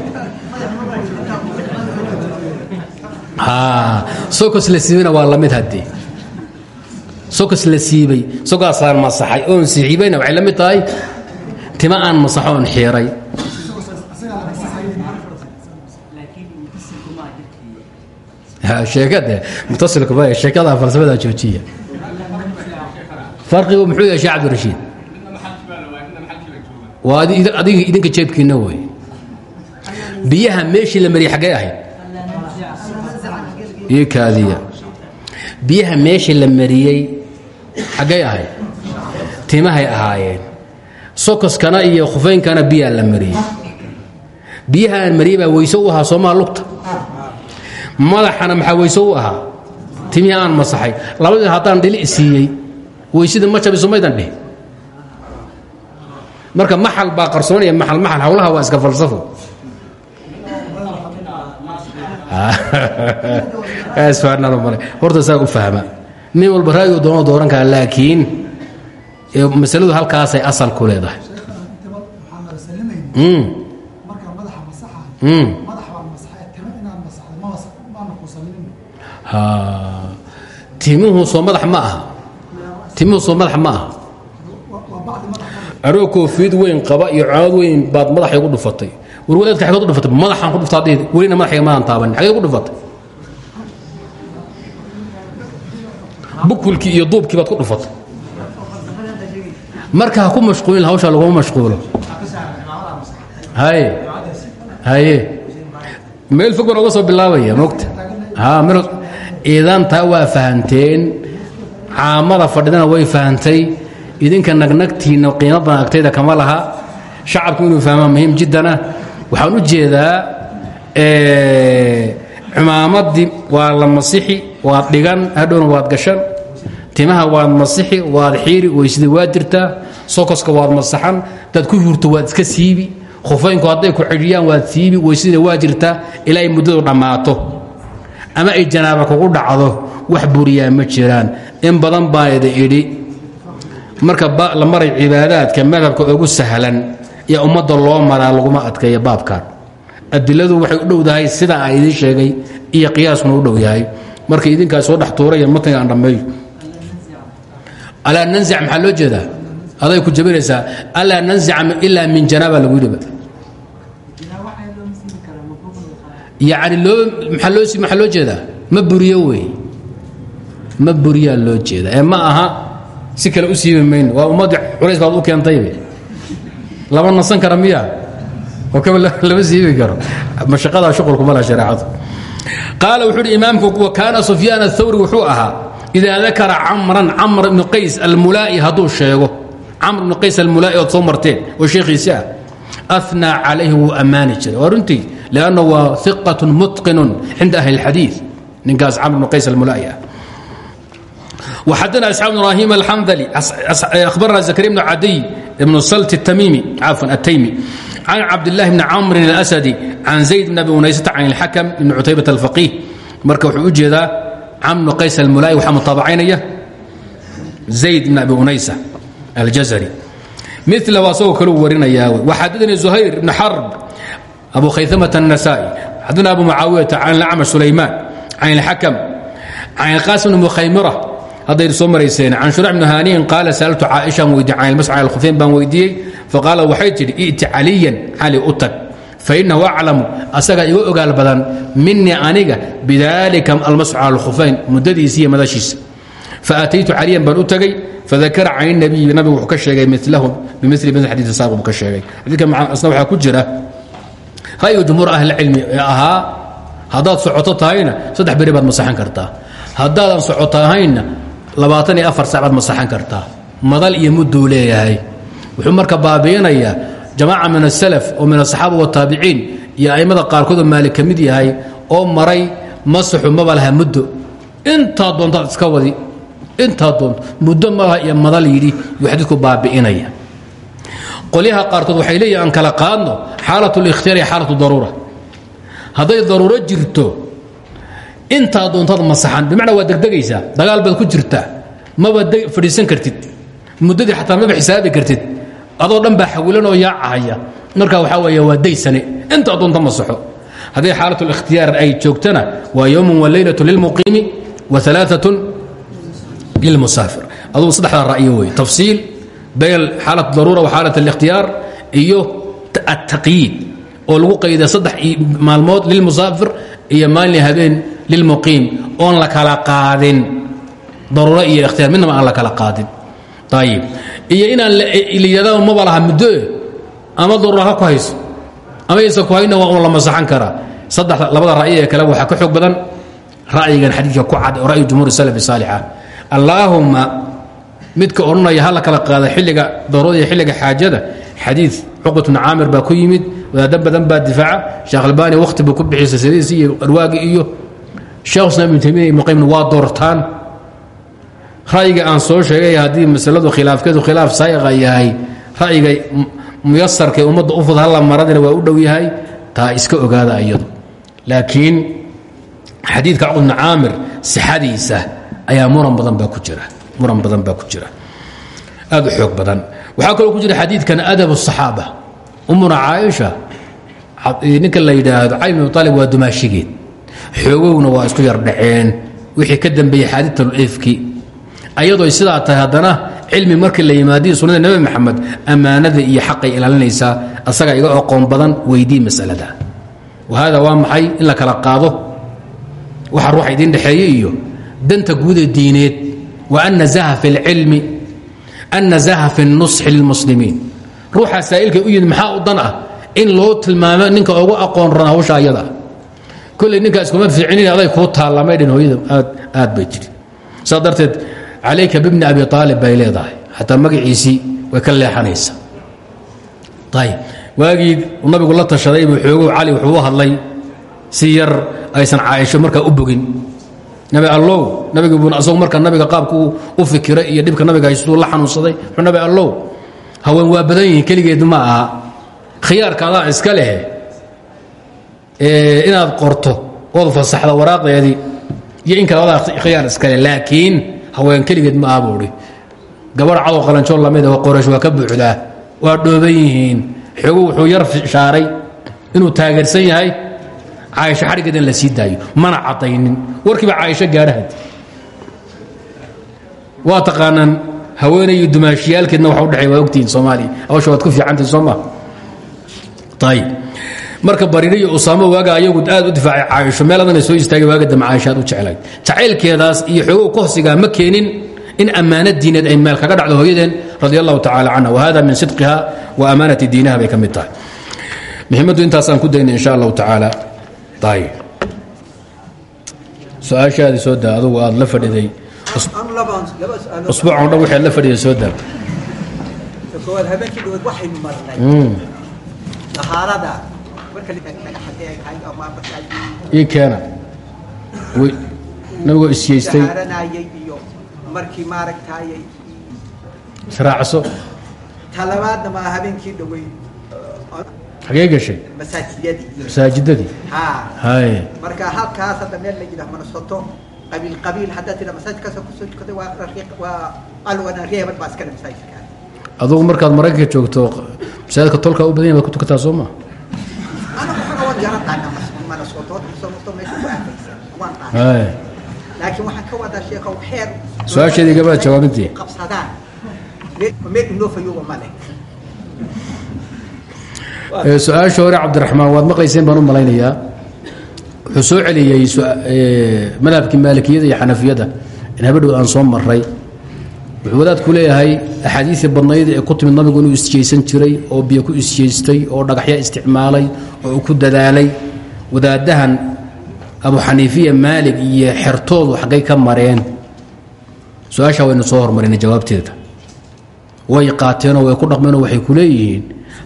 sokos la siibana waa la mid haddii. Sokos la siibay sogaasaan masaxay oon sixiibayna waxay la mid tahay tima aan masaxo oon xiiray sheekade mutasilku ma sheekada falsafada joojiya. Farqigu muxuu yahay sheekh cabdirashiid? Waa adiga idinka jeebkiinna wey biyaha meeshii la mariyay xaggee ahayd iyo kaadiya. Biyaha meesha la mariyey xaggay ahayd timahay ahaayeen. Sokoskana iyo khufaynkana biyaa la mariyey. Biyaha aan mariyey baa weyse u ahaa soomaa lugta. Madaxana maxaa weyse u ahaa? Timihii aan masaxay. Labadii haddaan dhili siiyey weysidii ma jabiso maydan dhihi. Marka maxal baa qarsoonaya maxal maxal hawlaha waa iska falsafo horta saa u fahma. Nin walba ra'yigu doono dooran kara laakiin masaladu halkaasay asal ku leedahay. Timuhu soo madax ma aha. Timuhu soo madax ma aha. Anoo koofiyad weyn qaba iyo cood weyn baad madaxay ku dhufatay. Warwadaadka xageed u dhufatay madaxaan ku dhuftaa welina madaxayga maadan taabanin xageed ku dhufatay bukulkii iyo duubkii baad ku dhufatay marka ku mashquulin hawshaa laguma mashquulo. Haye haye. Meel fog baan soo bilaabaya mogta idan taa waa fahanteen. Caamada fadhidana way fahantay. Idinka nagnagtiinna qiimo badan agtayda kama laha. Shacabku inuu fahmaa muhiim jiddana. Waxaan u jeedaa cimaamadii waa la masixi waad dhigan hadhowna waad gashan timaha waad masixi waad xiiri weysida waad jirtaa sokoska waad masaxan daad ku hurto waad iska siibi khufaynku hadday ku xidhiyaan waad siibi weysida waa jirtaa ilaa ay muddadu ama ay janaaba kugu dhacdo wax buriyaa ma jiraan. In badan baan idi idhi. Marka la maray cibaadaadka madhabka ugu sahlan ee ummadda loo maraa laguma adkeeya baabkan. Adiladu waxay u dhowdahay sida aan idiin sheegay iyo qiyaaskuna u dhow yahay. Marka idinkaa soo dhex tuuraya matniga aan dhammeeyo alaa nanzic maxaa loo jeedaa? Aday ku jabinaysaa alaa nanzica ilaa min janaaba lagu yidhiba yani loo maxaa loo maxaa loo jeedaa? Ma buriyo wey. Ma buriyaa loo jeeda ee ma aha si kale u siibi mayno. Waa ummaddi culays baad u keentaybe lama nasan kara miya oo kaba lama siibi karo. Mashaqadaa shuqulkuma laha shareecadu qaala wuxuu uhi imaamku wa kaana sufyaan athawri wuxuu ahaa idaa dakara camran camr ibnu qays almulaa'i hadduu sheego camr ibnu qays almulaa'i ood soo marteen oo sheekhiisi ah anaa calayhi wuu ammaani jiray waa runtii lanna waa iqat mutqinun cinda ahli اlxadiid ninkaas camr ibnu qays almulaa'i ah وxadna isxaaq بن ibrahim الxandli أhbarna زكريا بن عadiي بن slt التmimi cafوا التymi can cabdالlahi بn cmri الأsدي can زayd بn abi unaysata can الxakم بn cutaybaة الفaqih marka wuxuu u jeedaa camr bn qays almulaa'i waxaa mutaabacaynaya zayd bn abi unaysa aljazri mila waa asagoo kaluu warinayaa waxadanii زuhayr بn xarb abu khayثamaة النasائي xadana abu mucaawiyata can اlacmش sulayman can الxakم can اlqاsim بn mkhaymira hadday soo marayseen can shurc bn haaniyin qaala sa'altu caaishan weydiye can ilmasc al khufeyn baan weydiiyey faqaala waxay tidhi i'ti caliyan cali u tag fainahu aclamu asagaa iga ogaal badan minii aniga bidalika almascu cala alkhufeyn muddadiisa iyo madashiisa faataytu caliyan baan u tagay fadakara can nabiyi nabigu ka sheegay milahu bimili mil xadiisi saaq buu ka sheegay xadiidka asna waxaa ku jira ra'yu jumhuur ahlicilmi ee ahaa haddaad socoto tahayna saddex beri baad masaxan kartaa haddaadan socoto ahaynna labaatan iyo afar sac masaxan kartaa madal iyo mudduu leeyahay wuxuu marka baabi'inayaa jamaaca min asalaf oo min asaxaaba wataabiciin iyo a'immada qaarkoodoo maalik ka mid yahay oo maray masaxu maba muddo. Intaa doontaad iska wadi. Intaa doonto. Muddo ma laha iyo madal yidhi yuu xadiidku baabi'inaya. Qolyaha qaarkood waxay leeyihiin kala qaadno xaalat اlikhtiyaar iyo xaalatu daruura. Hadday daruuro jirto intaa doontaad masaxan. Bimacnaa waa degdegaysaa dagaal baad ku jirtaa. Maba fadhiisan kartid. Muddadii xataa maba xisaabi kartid adoo dhan baa xawilanoo yaacahaya marka waxaa weeye waa daysane inta addoonta masaxo haddii xaalatulikhtiyaar ay joogtana waa yowmun walaylatun lilmuqiimi wa alaaatun lilmusaafir adugu saddexdaa ra'yo wey tafsiil bayna xaalat daruura wa xaalat alikhtiyaar iyo ataqyiid oo lagu qayda saddex maalmood lilmusaafir iyo maalin habeen lilmuqiim oon la kala qaadin. Daruuro iyo ikhtiyaar midnaba aan la kala qaadin. Ayib iyo inaan liyadaba maba laha muddo ama daruura ha ku hayso. Ama aysan ku hayna waa un la masaxan karaa saddex labada ra'yi ee kale waxaa ka xoog badan. Ra'yigan xadiidka ku cad oo ra'yu jumhuur salafi saalixa. Allaahumma midka odhanaya ha la kala qaada xilliga daruurada iyo xilliga xaajada. Xadiid cuqbat bnu caamir baa ku yimid wadaado badan baa difaaca. Sheekh albaani wakhti buu ku bixiyay sadiisi iyo arwaagi iyo sheekh islam ibnu taymiya ibnu qaymna waa doortaan ra'yiga aan soo sheegay haddii masaladu khilaafkeedu khilaaf saaiqa yahay ra'yiga muyasarkae ummadda u fud halla maradina waa u dhow yahay taa iska ogaada ayadu. Laakiin xadiidka caqud bni caamir ayaa muran badan baa ku jira muran badan baa ku jira. Aad u xoog badan. Waxaa kaloo ku jira xadiidkan adab asaxaaba ummuna caaisha ninka la yidhaahdo cali bn waa dumaashigeed. Xoogowna waa isku yardhaceen wixii ka dambeeyey xaadiidta lifki ayadoo sidaa tahay haddana cilmi markii la yimaadiy sunnada nebi maxamed ammaanada iyo xaqay ilaalinaysaa asaga iga oqoon badan weydii masalada. Wahada waa maxay in la kala qaado? Waxa ruuxa idin dhexeeye iyo danta guuda diineed. Wa an nazaha fi اlcilmi an nazaha fi اnusxi lilmuslimiin ruuxa saa'ilka u yimid maxaa u dan ah? In loo tilmaamo ninka ugu aqoon ran hawsha ayada. Kolley ninkaa iskuma fiicinin aday kuu taallamay dhin hooyada aad bay jiri. Darteed calayka bibni abi aalib bay leedahay xataa magaciisii way ka leexanaysa ayb waagii nabigu la tashaday buu xoogow cali wuxuu u hadlay si yar aysan caaisho markaa u bogin nabi allow nabigi bun asagu marka nabiga qaabku u fikiray iyo dhibka nabiga haystuu la xanuunsaday wuxuu nabi allow haween waa badan yihiin keligeed ma aha khiyaarka adaa iska leh inaad qorto ood fasaxda waraaqdeedii iyo in kale adaa khiyaar iska leh laakiin haween keligeed ma aha buuhi gabadh cadow qalanjool la mid ah qoraysh waa ka buuxdaa waa dhooban yihiin. Xoogu wuxuu yar shaaray inuu taageersan yahay. Caaisho xadhiggeed la sii daayo mana caddaynin. Warkiiba caaisho gaadhaha waa taqaanaan haweenayo dumaashiyaalkeedna waxa udhexeey waa ogtihiin soomaaliya hawsha waad ku fiicantihin soo maa ayib marka bariiro iyo usaamo waaga ayagu aad u difaacay caaisho meel adana soo istaagay waaga dambe caaisha aad u jeclayd. Jacaylkeedaas iyo xoogow kohsigaa ma keenin in ammaano diineed ay meel kaga dhacdo hooyadeen radi allahu tacala canha wahada min sidqiha wa amaanati diinaha bay ka mid tahay. Muhimaddu intaasaan ku dayna insha allahu tacaala ayib su'aashaadii soo daa adugu aad la fadhiday. Usbuucan o dhan waxaad la fadhiday soo daa. Habeenkii dhawood waxaynu marnay. Dahaarada. ama ii keena. Nabigoo isyeystay markii maaragtaayay. Israacso talabaadna maa habeenkii dhaweyd xagee gashay masaajidadii ha haye marka halkaas hadda meel la yidhaah manasoto qabiil qabiil haddaad tidha masaajidkaasoo ku soo tukaday waa waa alwana reebad baa iskale masaajidka. Adugu markaad maraykanka joogto masaajidka tolkaa u badan yahay baad ku tukataa soo ma Su'aasheedii gabaad jawaabintii. su'aasha hore cabdiraxmaan waad maqlayseen baan u malaynayaa wuxuu soo celiyey madhabkii maalikiyada iyo xanafiyada in habadhow aan soo maray wuxuu wadaadku leeyahay axaadiisii badnayd ee ku timid nabigu inuu isjeysan jiray oo biyo ku isjeystay oo dhagaxya isticmaalay oo uu ku dadaalay. Wadaadahan abu xaniifiya maalig iyo xertoodu xaggay ka mareen. Su'aashaa waynu soo hormarinay jawaabteeda. Way qaateenoo way ku dhaqmeenoo waxay ku leeyihiin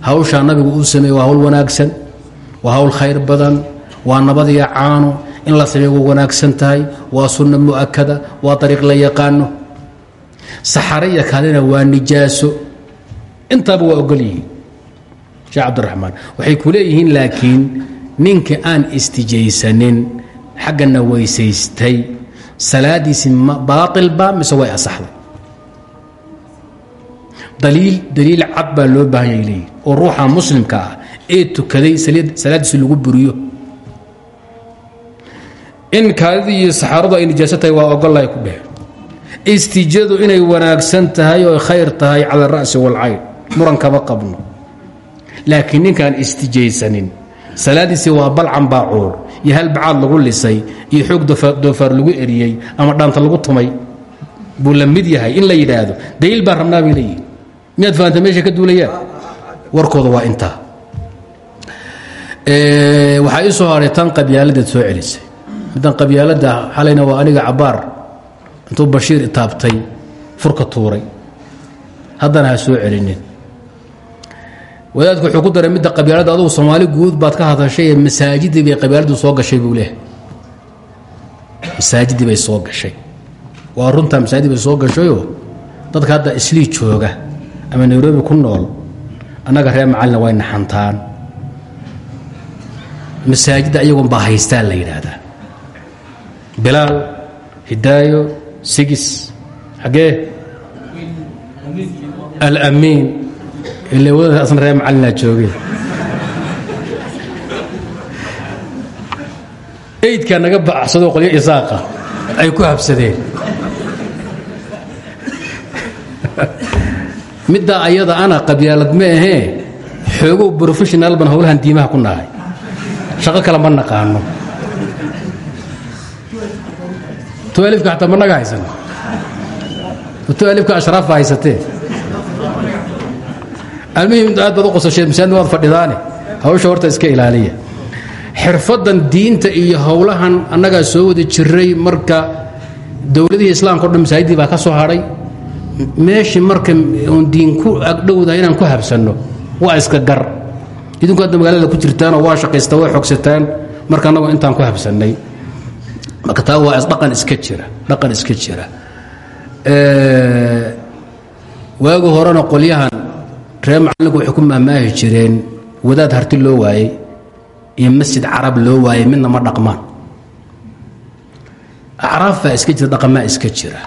hawshaa nabigu uu sameeye waa hawl wanaagsan waa hawl khayr badan waa nabadiyo caano. In la sameey way wanaagsan tahay waa sunno mu'akada waa dariiq la yaqaano saxaraya kalena waa nijaaso. Intaaba waa ogol yihiin sheekh cabdiraxmaan. Waxay ku leeyihiin laakiin ninka aan istijaysanin xaggana weysaystay. Salaadiisi ma baailba mise way asaxday. Daliil daliil cad baa loo baahan yahay leeyihi oo ruuxa muslimka ah ee tukaday salaadiisi lagu buriyo. In kaadidii iyo saxaaradu ay nijaaso tahay waa ogollahay ku dheh istijadu inay wanaagsan tahay oo khayr tahay cala alra'si waalcayn muran kama qabno. Laakiin ninkaan istijaysanin salaadiisii waa balcan baacuur iyo hal bacaad lagu lisay iyo xoog doofa- doofaar lagu eriyey ama dhaanta lagu tumay. Buu la mid yahay in la yidhaahdo. Daliil baan rabnaa bay leeyihiin miyaad fahamta meesha ka duulayaan warkooda waa intaa. Waxaa ii soo haray tan qabyaaladeed soo celisay. Middan qabyaaladda xalayna waa aniga cabaar intuu bashiir itaabtay furka tuuray. Haddana ha soo celinin. Wadaadku wuxuu ku daray midda qabyaaladda adugu soomaali guud baad ka hadashay ee masaajidii soo gashay buu leehay masaajidii bay soo gashay. Waa runtaa masaajid bay soo gashayoo? Dadka hadda islii jooga ama nairobi ku nool annaga reer macalina way naxantaan. Masaajidda iyagoon baa haystaan la yidhaahdaa. Bilaal hidaayo sigis xaggee alamiin ile waddada asna reer macalinaa joogeen eydkaa naga baxsadoo qolyo isaaqa. Ay ku habsadeen. Middaa ayada ana qabyaalad ma ahee? Xoogow brofessional ban howlahan diimaha ku nahay. Shaqo kale ma naqaano tualifka xataa ma naga haysan tualifka ashraafa haysatee. Almuhim aad baad u qosasheen masaajid waad fadhidaane. Hawsha horta iska ilaaliya. Xirfadan diinta iyo howlahan annagaa soo wada jiray marka dowladihii islaamka o dhan masaajidii baa ka soo hadhay meeshii marka oon diin ku inaan ku habsanno waa iska gar. Idinku hadda magaalada ku jirtaanoo waa shaqaystaa waa xogsataan marka annagu intaan ku habsannay marka taa waa dhaqan iska jira dhaqan iska jira. Waagi horena qolyahan reer macallinku ku mahmaahi jireen wadaad harti loo waayey iyo masjid carab loo waayey midna ma dhaqmaan. Acraaf baa iska jira dhaqamaa iska jira.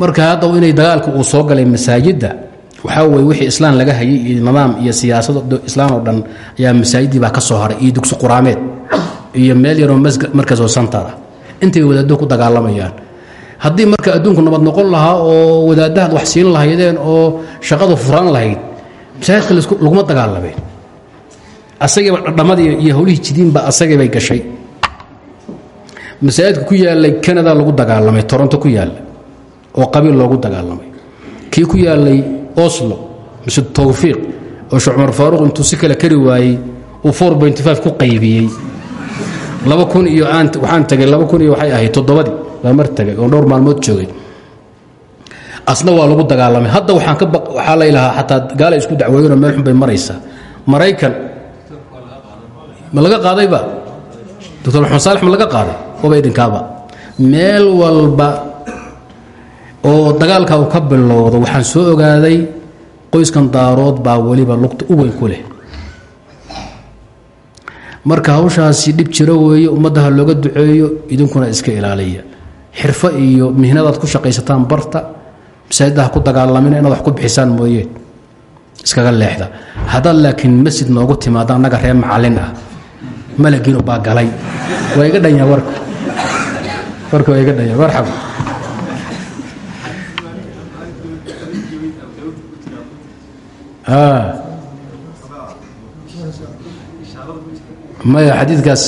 Marka hadda inay dagaalka uu soo galay masaajidda waxaa weye wixii islaan laga hayay iyo nidaam iyo siyaasad islaan oo dhan ayaa masaajiddii baa ka soo haray iyo dugsi quraameed iyo meel yaroo markasoo santada intay wadaaddo ku dagaalamayaan. Haddii marka adduunku nabad noqon lahaa oo wadaadahaad wax siin lahaydeen oo shaqadu furaan lahayd masaajidka laguma dagaalameen. Asagiiba dhadhamadii iyo howlihii jidiinba asagiibay gashay. Masaajidka ku yaalay canada lagu dagaalamay toronto ku yaalla oo qabiil loogu dagaalamay. Kii ku yaalay oslo mise towfiiq oo sheekh cumar faaruq intuu si kale kari waayey uu ku qaybiyey laba kun iyo waxaan tagay laba kun iyo waxay ahayd toddobadii baa mar tagay oo dhowr maalmood joogay. Asna waa lagu dagaalamay. Hadda waxaan ka waxaa la ilahaa xataa gaala isku dacweeyeenoo meel xun bay maraysaa maraykan ma laga qaadayba doctor maxamed saalex ma laga qaaday? Oba idinkaaba meel walba oo dagaalka uu ka bilowdo waxaan soo ogaaday qoyskan daarood baa weliba lugta u weyn ku leh marka hawshaasi dhib jiro weeye ummaddaha looga duceeyo idinkuna iska ilaaliya xirfo iyo mihnadaad ku shaqaysataan barta masaajiddaha ku dagaalamina inaad wax ku bixisaan mooyee iskaga leexda. Haddaad laakiin masjid noogu timaada annaga reer macallin ah. Malagiinu baa galay. Waa iga dhanya warka. Warka waa iga dhanya marxaba maya xadiikaas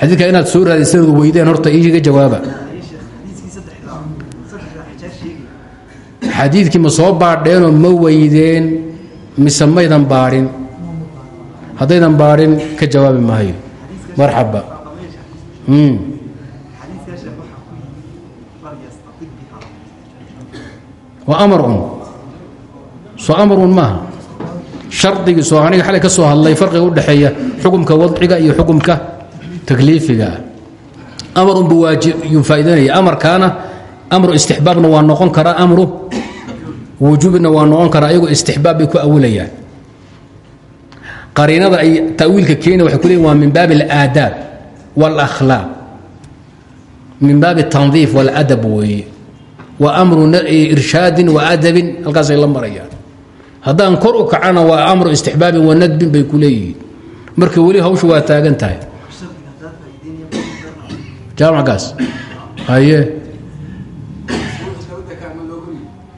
xadiidka inaad soo raadisad weydeen horta iiga jawaaba. Xadiidkii ma soo baadheenoo ma weydeen mise maydan baadhin haddaydan baadhin ka jawaabi maayo marxaba. Waa amar un. Soo amar un maaha shardigii soo aniga xalay ka soo hadlay farqiga u dhexeeya xukumka wadciga iyo xukumka takliifiga amarun buu waajiyuu faa'idaynaya amarkaana amru istixbaabna waa noqon karaa amru wujuubna waa noqon karaa ayagoo istixbaab ku awilayaan qariinada ay ta'wiilka keena waxay ku waa min baabi alaadaab wاlakhlaaq min baabi اtandiif waladab weeye. Wa amru irshaadin wa adabin halkaasay la haddaan kor u kacana waa amru istixbaabin wa nadbin bay ku marka weli hawshu waa taagan tahay. Jaamackaas haye.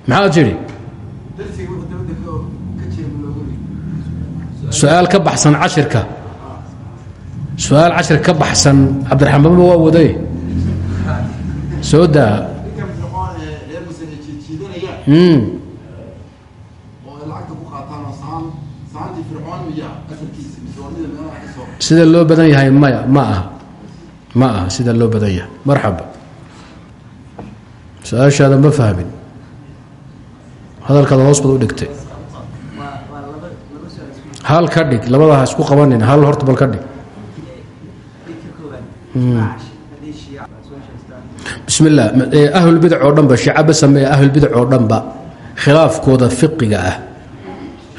Maxaad tidhi su'aal ka baxsan cashirka. Su'aal ka baxsan cabdiraxmaan baba waa waday. Soo daa sida loo badan yahay maya ma aha. Ma aha sida loo badan yahay. Marxaba. Su'aashaada ma fahmin. Hadalkaada hoos u dhigtay. Hal ka dhig labadaha isku qabanin hal horta bal ka dhig. Bismi illah ahlulbidac oo dhanba shicaba sameeya ahlulbidac oo dhanba khilaafkooda fiqiga ah.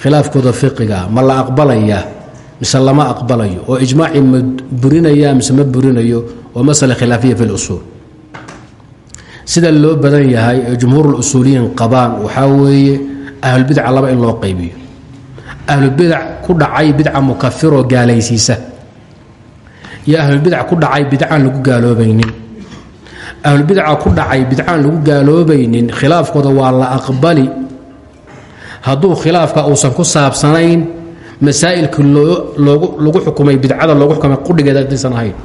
Khilaafkooda fiqiga ah. Ma la aqbalayaa mise lama aqbalayo oo ijmaacii ma burinaya mise ma burinayo waa masala khilaafiya fi lusuul sida loo badan yahay ee jumhuurulusuuliyiin qabaan waxaa weeye ahlulbidca laba in loo qaybiyo. Ahlubidac ku dhacay bidca mukafiroo gaalaysiisa. Iyo ahlulbidac ku dhacay bidcaan lagu gaaloobaynin. Ahlulbidaca ku dhacay bidcaan lagu gaaloobaynin khilaafkooda waa la aqbali. Hadduu khilaafka uusan ku saabsanayn masaa'ilka lagu xukumay bidcada loogu xukumay qudhigeeda intaysan ahayn.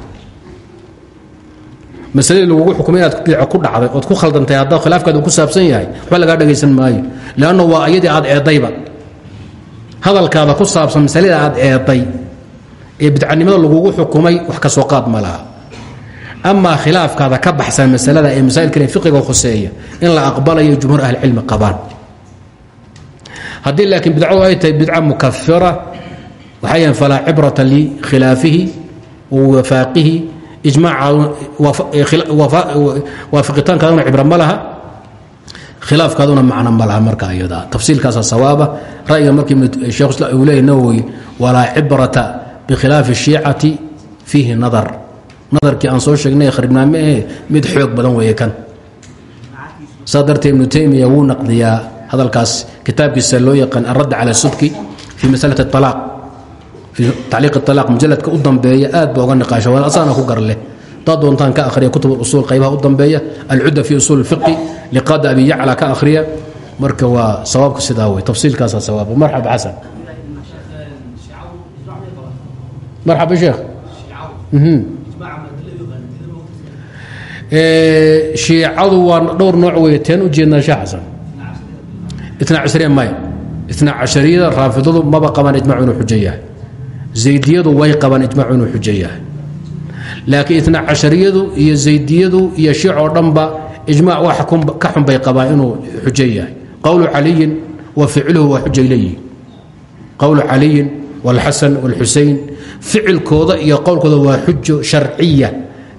Masaladii lagugu xukumay inaad bidca ku dhacday ood ku khaldantay haddaa khilaafkaada ku saabsan yahay waxba lagaa dhagaysan maayo. Leanna waa ayadii aad eedayba hadalkaada ku saabsan masalada aad eeday ee bidcanimada lagugu xukumay wax ka soo qaad ma laha. Khilaafkaada ka baxsan masalada ee masaa'ilkan fiqiga khuseeya in la aqbalayo jumhuur ahlicilmi qabaan haddii laakiin bidcadu ay tahay bidca mukafira waxay yahan falaa cibrata likhilaafihi wa wafaaqihi. Ijmaawaafaqitaankaaduna cibro ma laha. Khilaafkaaduna macno ma laha marka ayada tafsiilkaasa sawaaba. Ra'yiga markii shekh uu leeyahy nawowi walaa cibrata bikhilaafi الshiicati fiihi nadar. Nadarkii aan soo sheegnay kharibnaame mid xoog badan weeye kan. Saa darteed naqdiyaa hadalkaas kitaabkiisa loo yaqaan alradd cala subki fii fii tacliiq alaaq mujaladka u dambeeya aad ba uga niqaasha waa asaana ku gar leh hadaad doontaan ka akhriya kutub usuul qaybaha u dambeeya alcudda fi usuul اfiqi liqaada abi yacla ka akhriya. Marka waa sawaabka sidaa wey tafsiilkaasaa sawaaba marxaba xasan. Marxaba sheekh. Shiicadu waa dhowr nooc wey teen u jeednaa sheekh xasan itna cashariya maya itna cashariyada raafidadu maba qabaan ijmacu inuu xujo yahay zaydiyadu way qabaan ijmacu inuu xujo yahay laakiin itna cashariyadu iyo zaydiyadu iyo shiic oo dhanba ijmac wax ka xun bay qabaan inuu xujo yahay qowlu caliyin wa ficluhu waa xujay leeyihin qowlu caliyin wاlxasan wاlxusein ficilkooda iyo qowlkooda waa xujo sharciya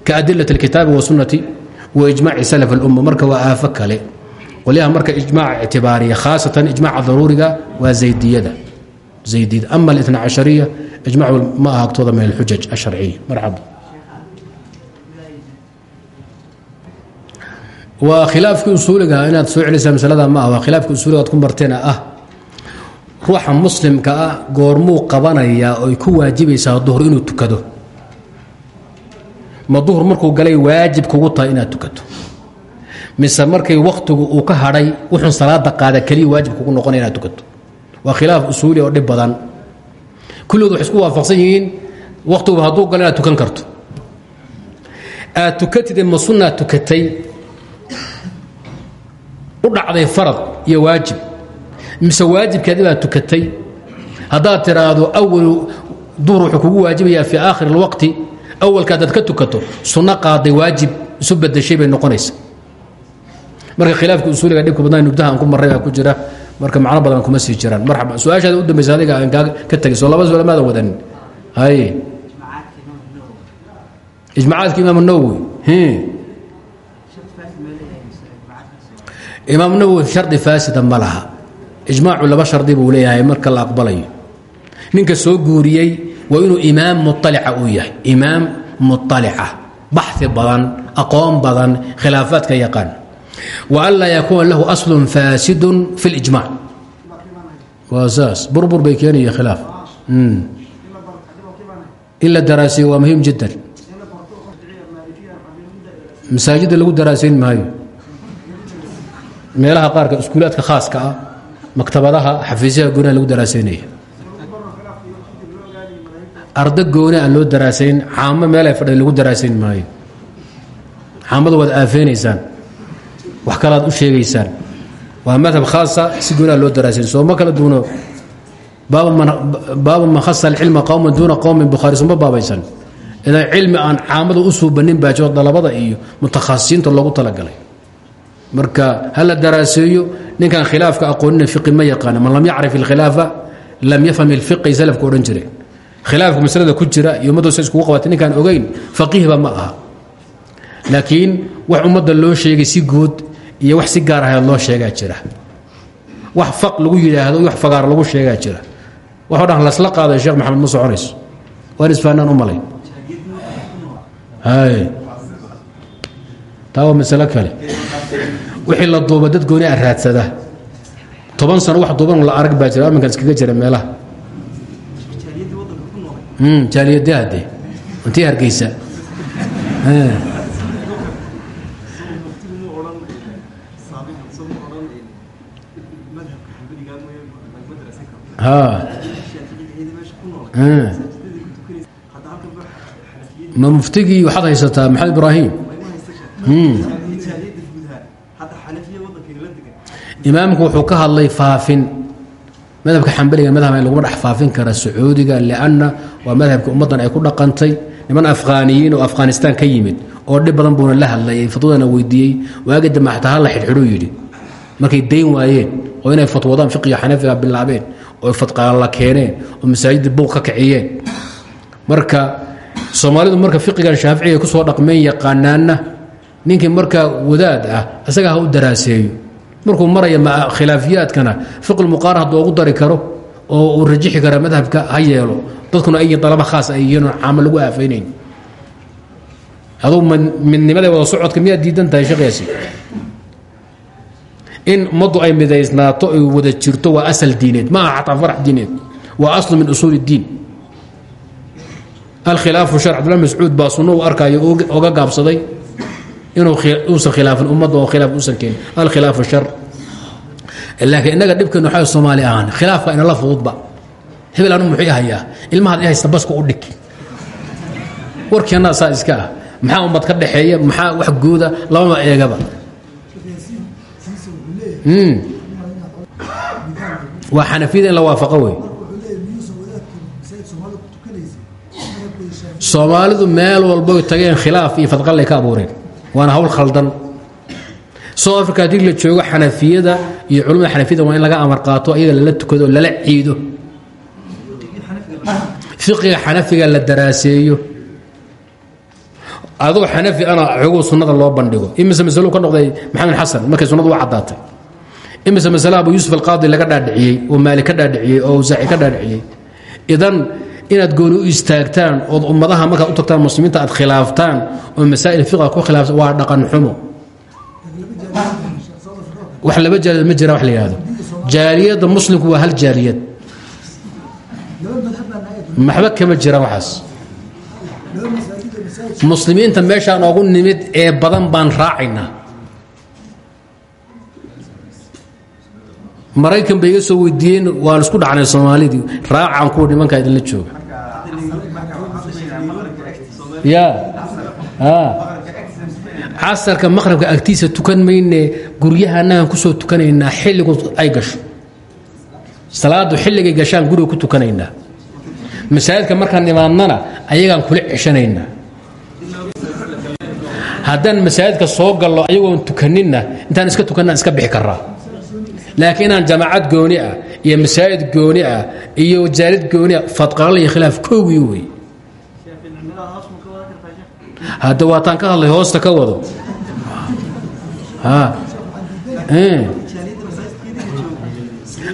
kaadilaة اlkitaabi wاsunati waijmaci salaf اlumma marka waa aafo kale qolyaha marka ijmaca ictibaariya khaasatan ijmaca daruuriga waa zaydiyada. Zaydiyada ama اlitna cashariya ijmacu ma aha agtooda min alxujaj asharciya marxaba waa khilaafkii usuuliga inaad soo celisaan masalada ma ah waa khilaafkii ku marteena ah. Ruuxa muslimka ah goormuu qabanayaa ku waajibaysaa duhur inuu tukado. Ma duhur markuu galay waajib kugu tahay inaad tukato mise markay wakhtigu uu ka hadhay wuxuun salaada qaada keliya waajib kugu noqonaya inaad tukato. Waa khilaaf usuuli oo dhib badan. Kulligood waxay isku waafaqsan yihiin wakhtigu hadduu galo inaad tukan karto. Aad tukatide ma sunnaad tukatay? U dhacday farad iyo waajib. Mise waajibkeedi baad tukatay? Haddaad tiraahdo awalu duhur wuxuu kugu waajibayaa fii aakhir اlwaqti awalka haddaad ka tukato sunno qaaday waajib isu bedeshay bay noqonaysa marka khilaafka usuuliga dhibka badnaa nugdaha aan ku marray ku jira. Marka macno badan kuma sii jiraan. Marxaba su'aashaada u dambaysa adiga aan ka tegay soo laba su'aal maadan wadanin haye ijmacaadka imaam nawowi imaam nawowi shardi faasida ma laha. Ijmaacu laba shardi buu leeyahay marka la aqbalayo. Ninka soo guuriyey waa inuu imaam mualica uu yahay. Imaam mualica baxi badan aqoon badan khilaafaadka yaqaan wa an laa yakuuna lahu aslun faasidun fi اlijmac waa saas burbur bay keenaya khilaaf. In la daraasiyo waa muhiim jiddan. Masaajidda lagu daraasayn maayo. Meelaha qaarka iskuulaadka khaaska ah maktabadaha xafiisyaha goonaha lagu daraasaynaya arda gooni aan loo daraasayn caamo meelay fadhida lagu daraasayn maayo. Caamada waad aafeynaysaan wax kalaad u sheegaysaan. Waa madhab khaasa si gooniha loo daraasayn sooma kala duuno baabu man khasa alcilma qowman duuna qowmin bukhaari sooma baabaysan. Idan cilmi aan caamada u suubanin baa jiro dalabada iyo mutakhasisiinta loogu talagalay. Marka hala daraaseeyo ninkaan khilaafka aqoonina fiqi ma yaqaana. Man lam yacrif ilkhilaafa lam yafham ilfiqi salafka odhan jireen khilaafka maslada ku jira iyo ummadoosa iskugu qabatay ninkaan ogeyn faqiihba ma aha. Laakiin wax ummadda loo sheegay si guud iyo wax si gaar ahayd loo sheegaa jira. Wax faq lagu yidhaahdo wax fagaar lagu sheegaa jira. Waxoo dhan lasla qaaday sheekh maxamed ma soconayso waan isfahanaan u malay. Taa waa masalo kale. Wixii la duuba dad gooni a raadsada. Toban sano wax duuban la arag baa jira aminkan iskaga jira meelaha. Jaaliyadde hadde intii hargeysa ma muftigii waxaad haysataa maxamed ibraahim? Imaamku wuxuu ka hadlay faafin. Madhabka xambaliga madhab laguma dhex faafin kara sacuudiga lianna waa madhabka ummaddan ay ku dhaqantay. Niman afqaaniyiin oo afghanistaan ka yimid oo dhib badan buuna la hadlayay fatwadana weydiiyey. Waagi dambe xataa markay dayn waayeen oo inay fatwadaan fiqiga xanafiga bilaabeen oo fadqaala keeneen oo masaajidda buuq ka kiciyeen marka soomaalidu marka fiqigan shaaficiga ku soo dhaqmeen yaqaanaanna ninkii markaa wadaad ah isagaa ha u daraaseeyo. Markuu maraya khilaafiyaadkana fiqlmuqaar hadduu ugu dari karo oo uu rajixi kara madhabka ha yeelo dadkuna ay dalaba khaas ay yihiin oo caama lagu aafaynayn. Aduu midnimada wada socodka miyaad diidan tahay sheekhaasi in ummaddu ay midaysnaato ay wada jirto waa asal diineed. Ma aha xataa farax diineed. Waa aslu min usuul اdiin alkhilaafu shar cabdullah mascuud baa sunno u arkaayo oga gaabsaday inuu uusan khilaafin ummadda oo khilaaf uusan keenin alkhilaafu shar laakiin innaga dhibkeenu waxaa soomaali ahaan khilaafka inala fududba hebel anu muxuu hayaa? Ilmahaad i haysta baska u dhig warkeennaa saa iska ah. Maxaa ummad ka dhaxeeya? Maxaa wax guuda? Labama eegaba waa xanafiyada la waafaqo wey soomaalidu meel walboy tageen khilaaf iyo fadqallay ka abuureen. Waana hawl khaldan. South africa haddii la joogo xanafiyada iyo culimada xanafiyada waa in laga amar qaato ayaga lala tukado lala ciido. Fiqiga xanafiga la daraaseeyo. Adoo xanafi ana xoguu sunnada loo bandhigo. Imise masaluu ka noqday maxamed xasan markay sunnadu u caddaatay imise masale abu yuusuf alqaadi laga dhaadhiciyey oo maali ka dhaadhiciyey oo awsaaci ka dhaadhiciyey. Idan inaad gooni u istaagtaan ood ummadaha markaad u tagtaan muslimiinta aad khilaaftaan oo masaa'il fiqa ku khilaafta waa dhaqan xumo. Wax laba jaaliyad ma jira wax la yihahdo jaaliyadda muslimku waa hal jaaliyad maxba kama jiraan waxaas. Muslimiinta meeshaan ogu nimid ee badan baan raacaynaa maraykan bay iga soo weydiiyeen waan isku dhacnay soomaalidii raacaan kuwa nimankaa idinla jooga ya casarka maqrabka agtiisa tukan mayne guryaha annagaan ku soo tukanaynaa xilligu ay gasho. Salaadu xilligay gashaan guriga ku tukanaynaa. Masaajidka markaan imaadnana ayagaan kula ceshanaynaa. Haddaan masaajidka soo gallo ayagoon tukaninna intaan iska tukannaan iska bixi karaa laakiin inaan jamaacad gooni ah iyo masaajid gooni ah iyo jaalid gooni ah fadqalal iyo khilaaf koogii wey hadda waataan ka hadlay hoosta ka wado.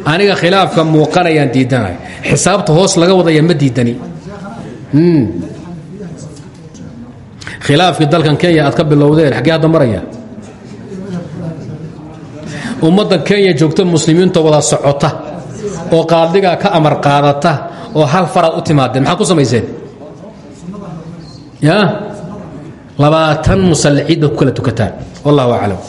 Aniga khilaafka muuqanayaan diidanahay. Xisaabta hoos laga wadaya ma diidani. Khilaafkii dalkan kenya aad ka bilowdeen xaggee hadda ummadda kenya joogta muslimiinta wada socota oo qaadigaa ka amar qaadata oo hal faraad u timaadeen maxaad ku samayseen ya? Labaatan musallixiid baad ku kala tukataan wallahu aclam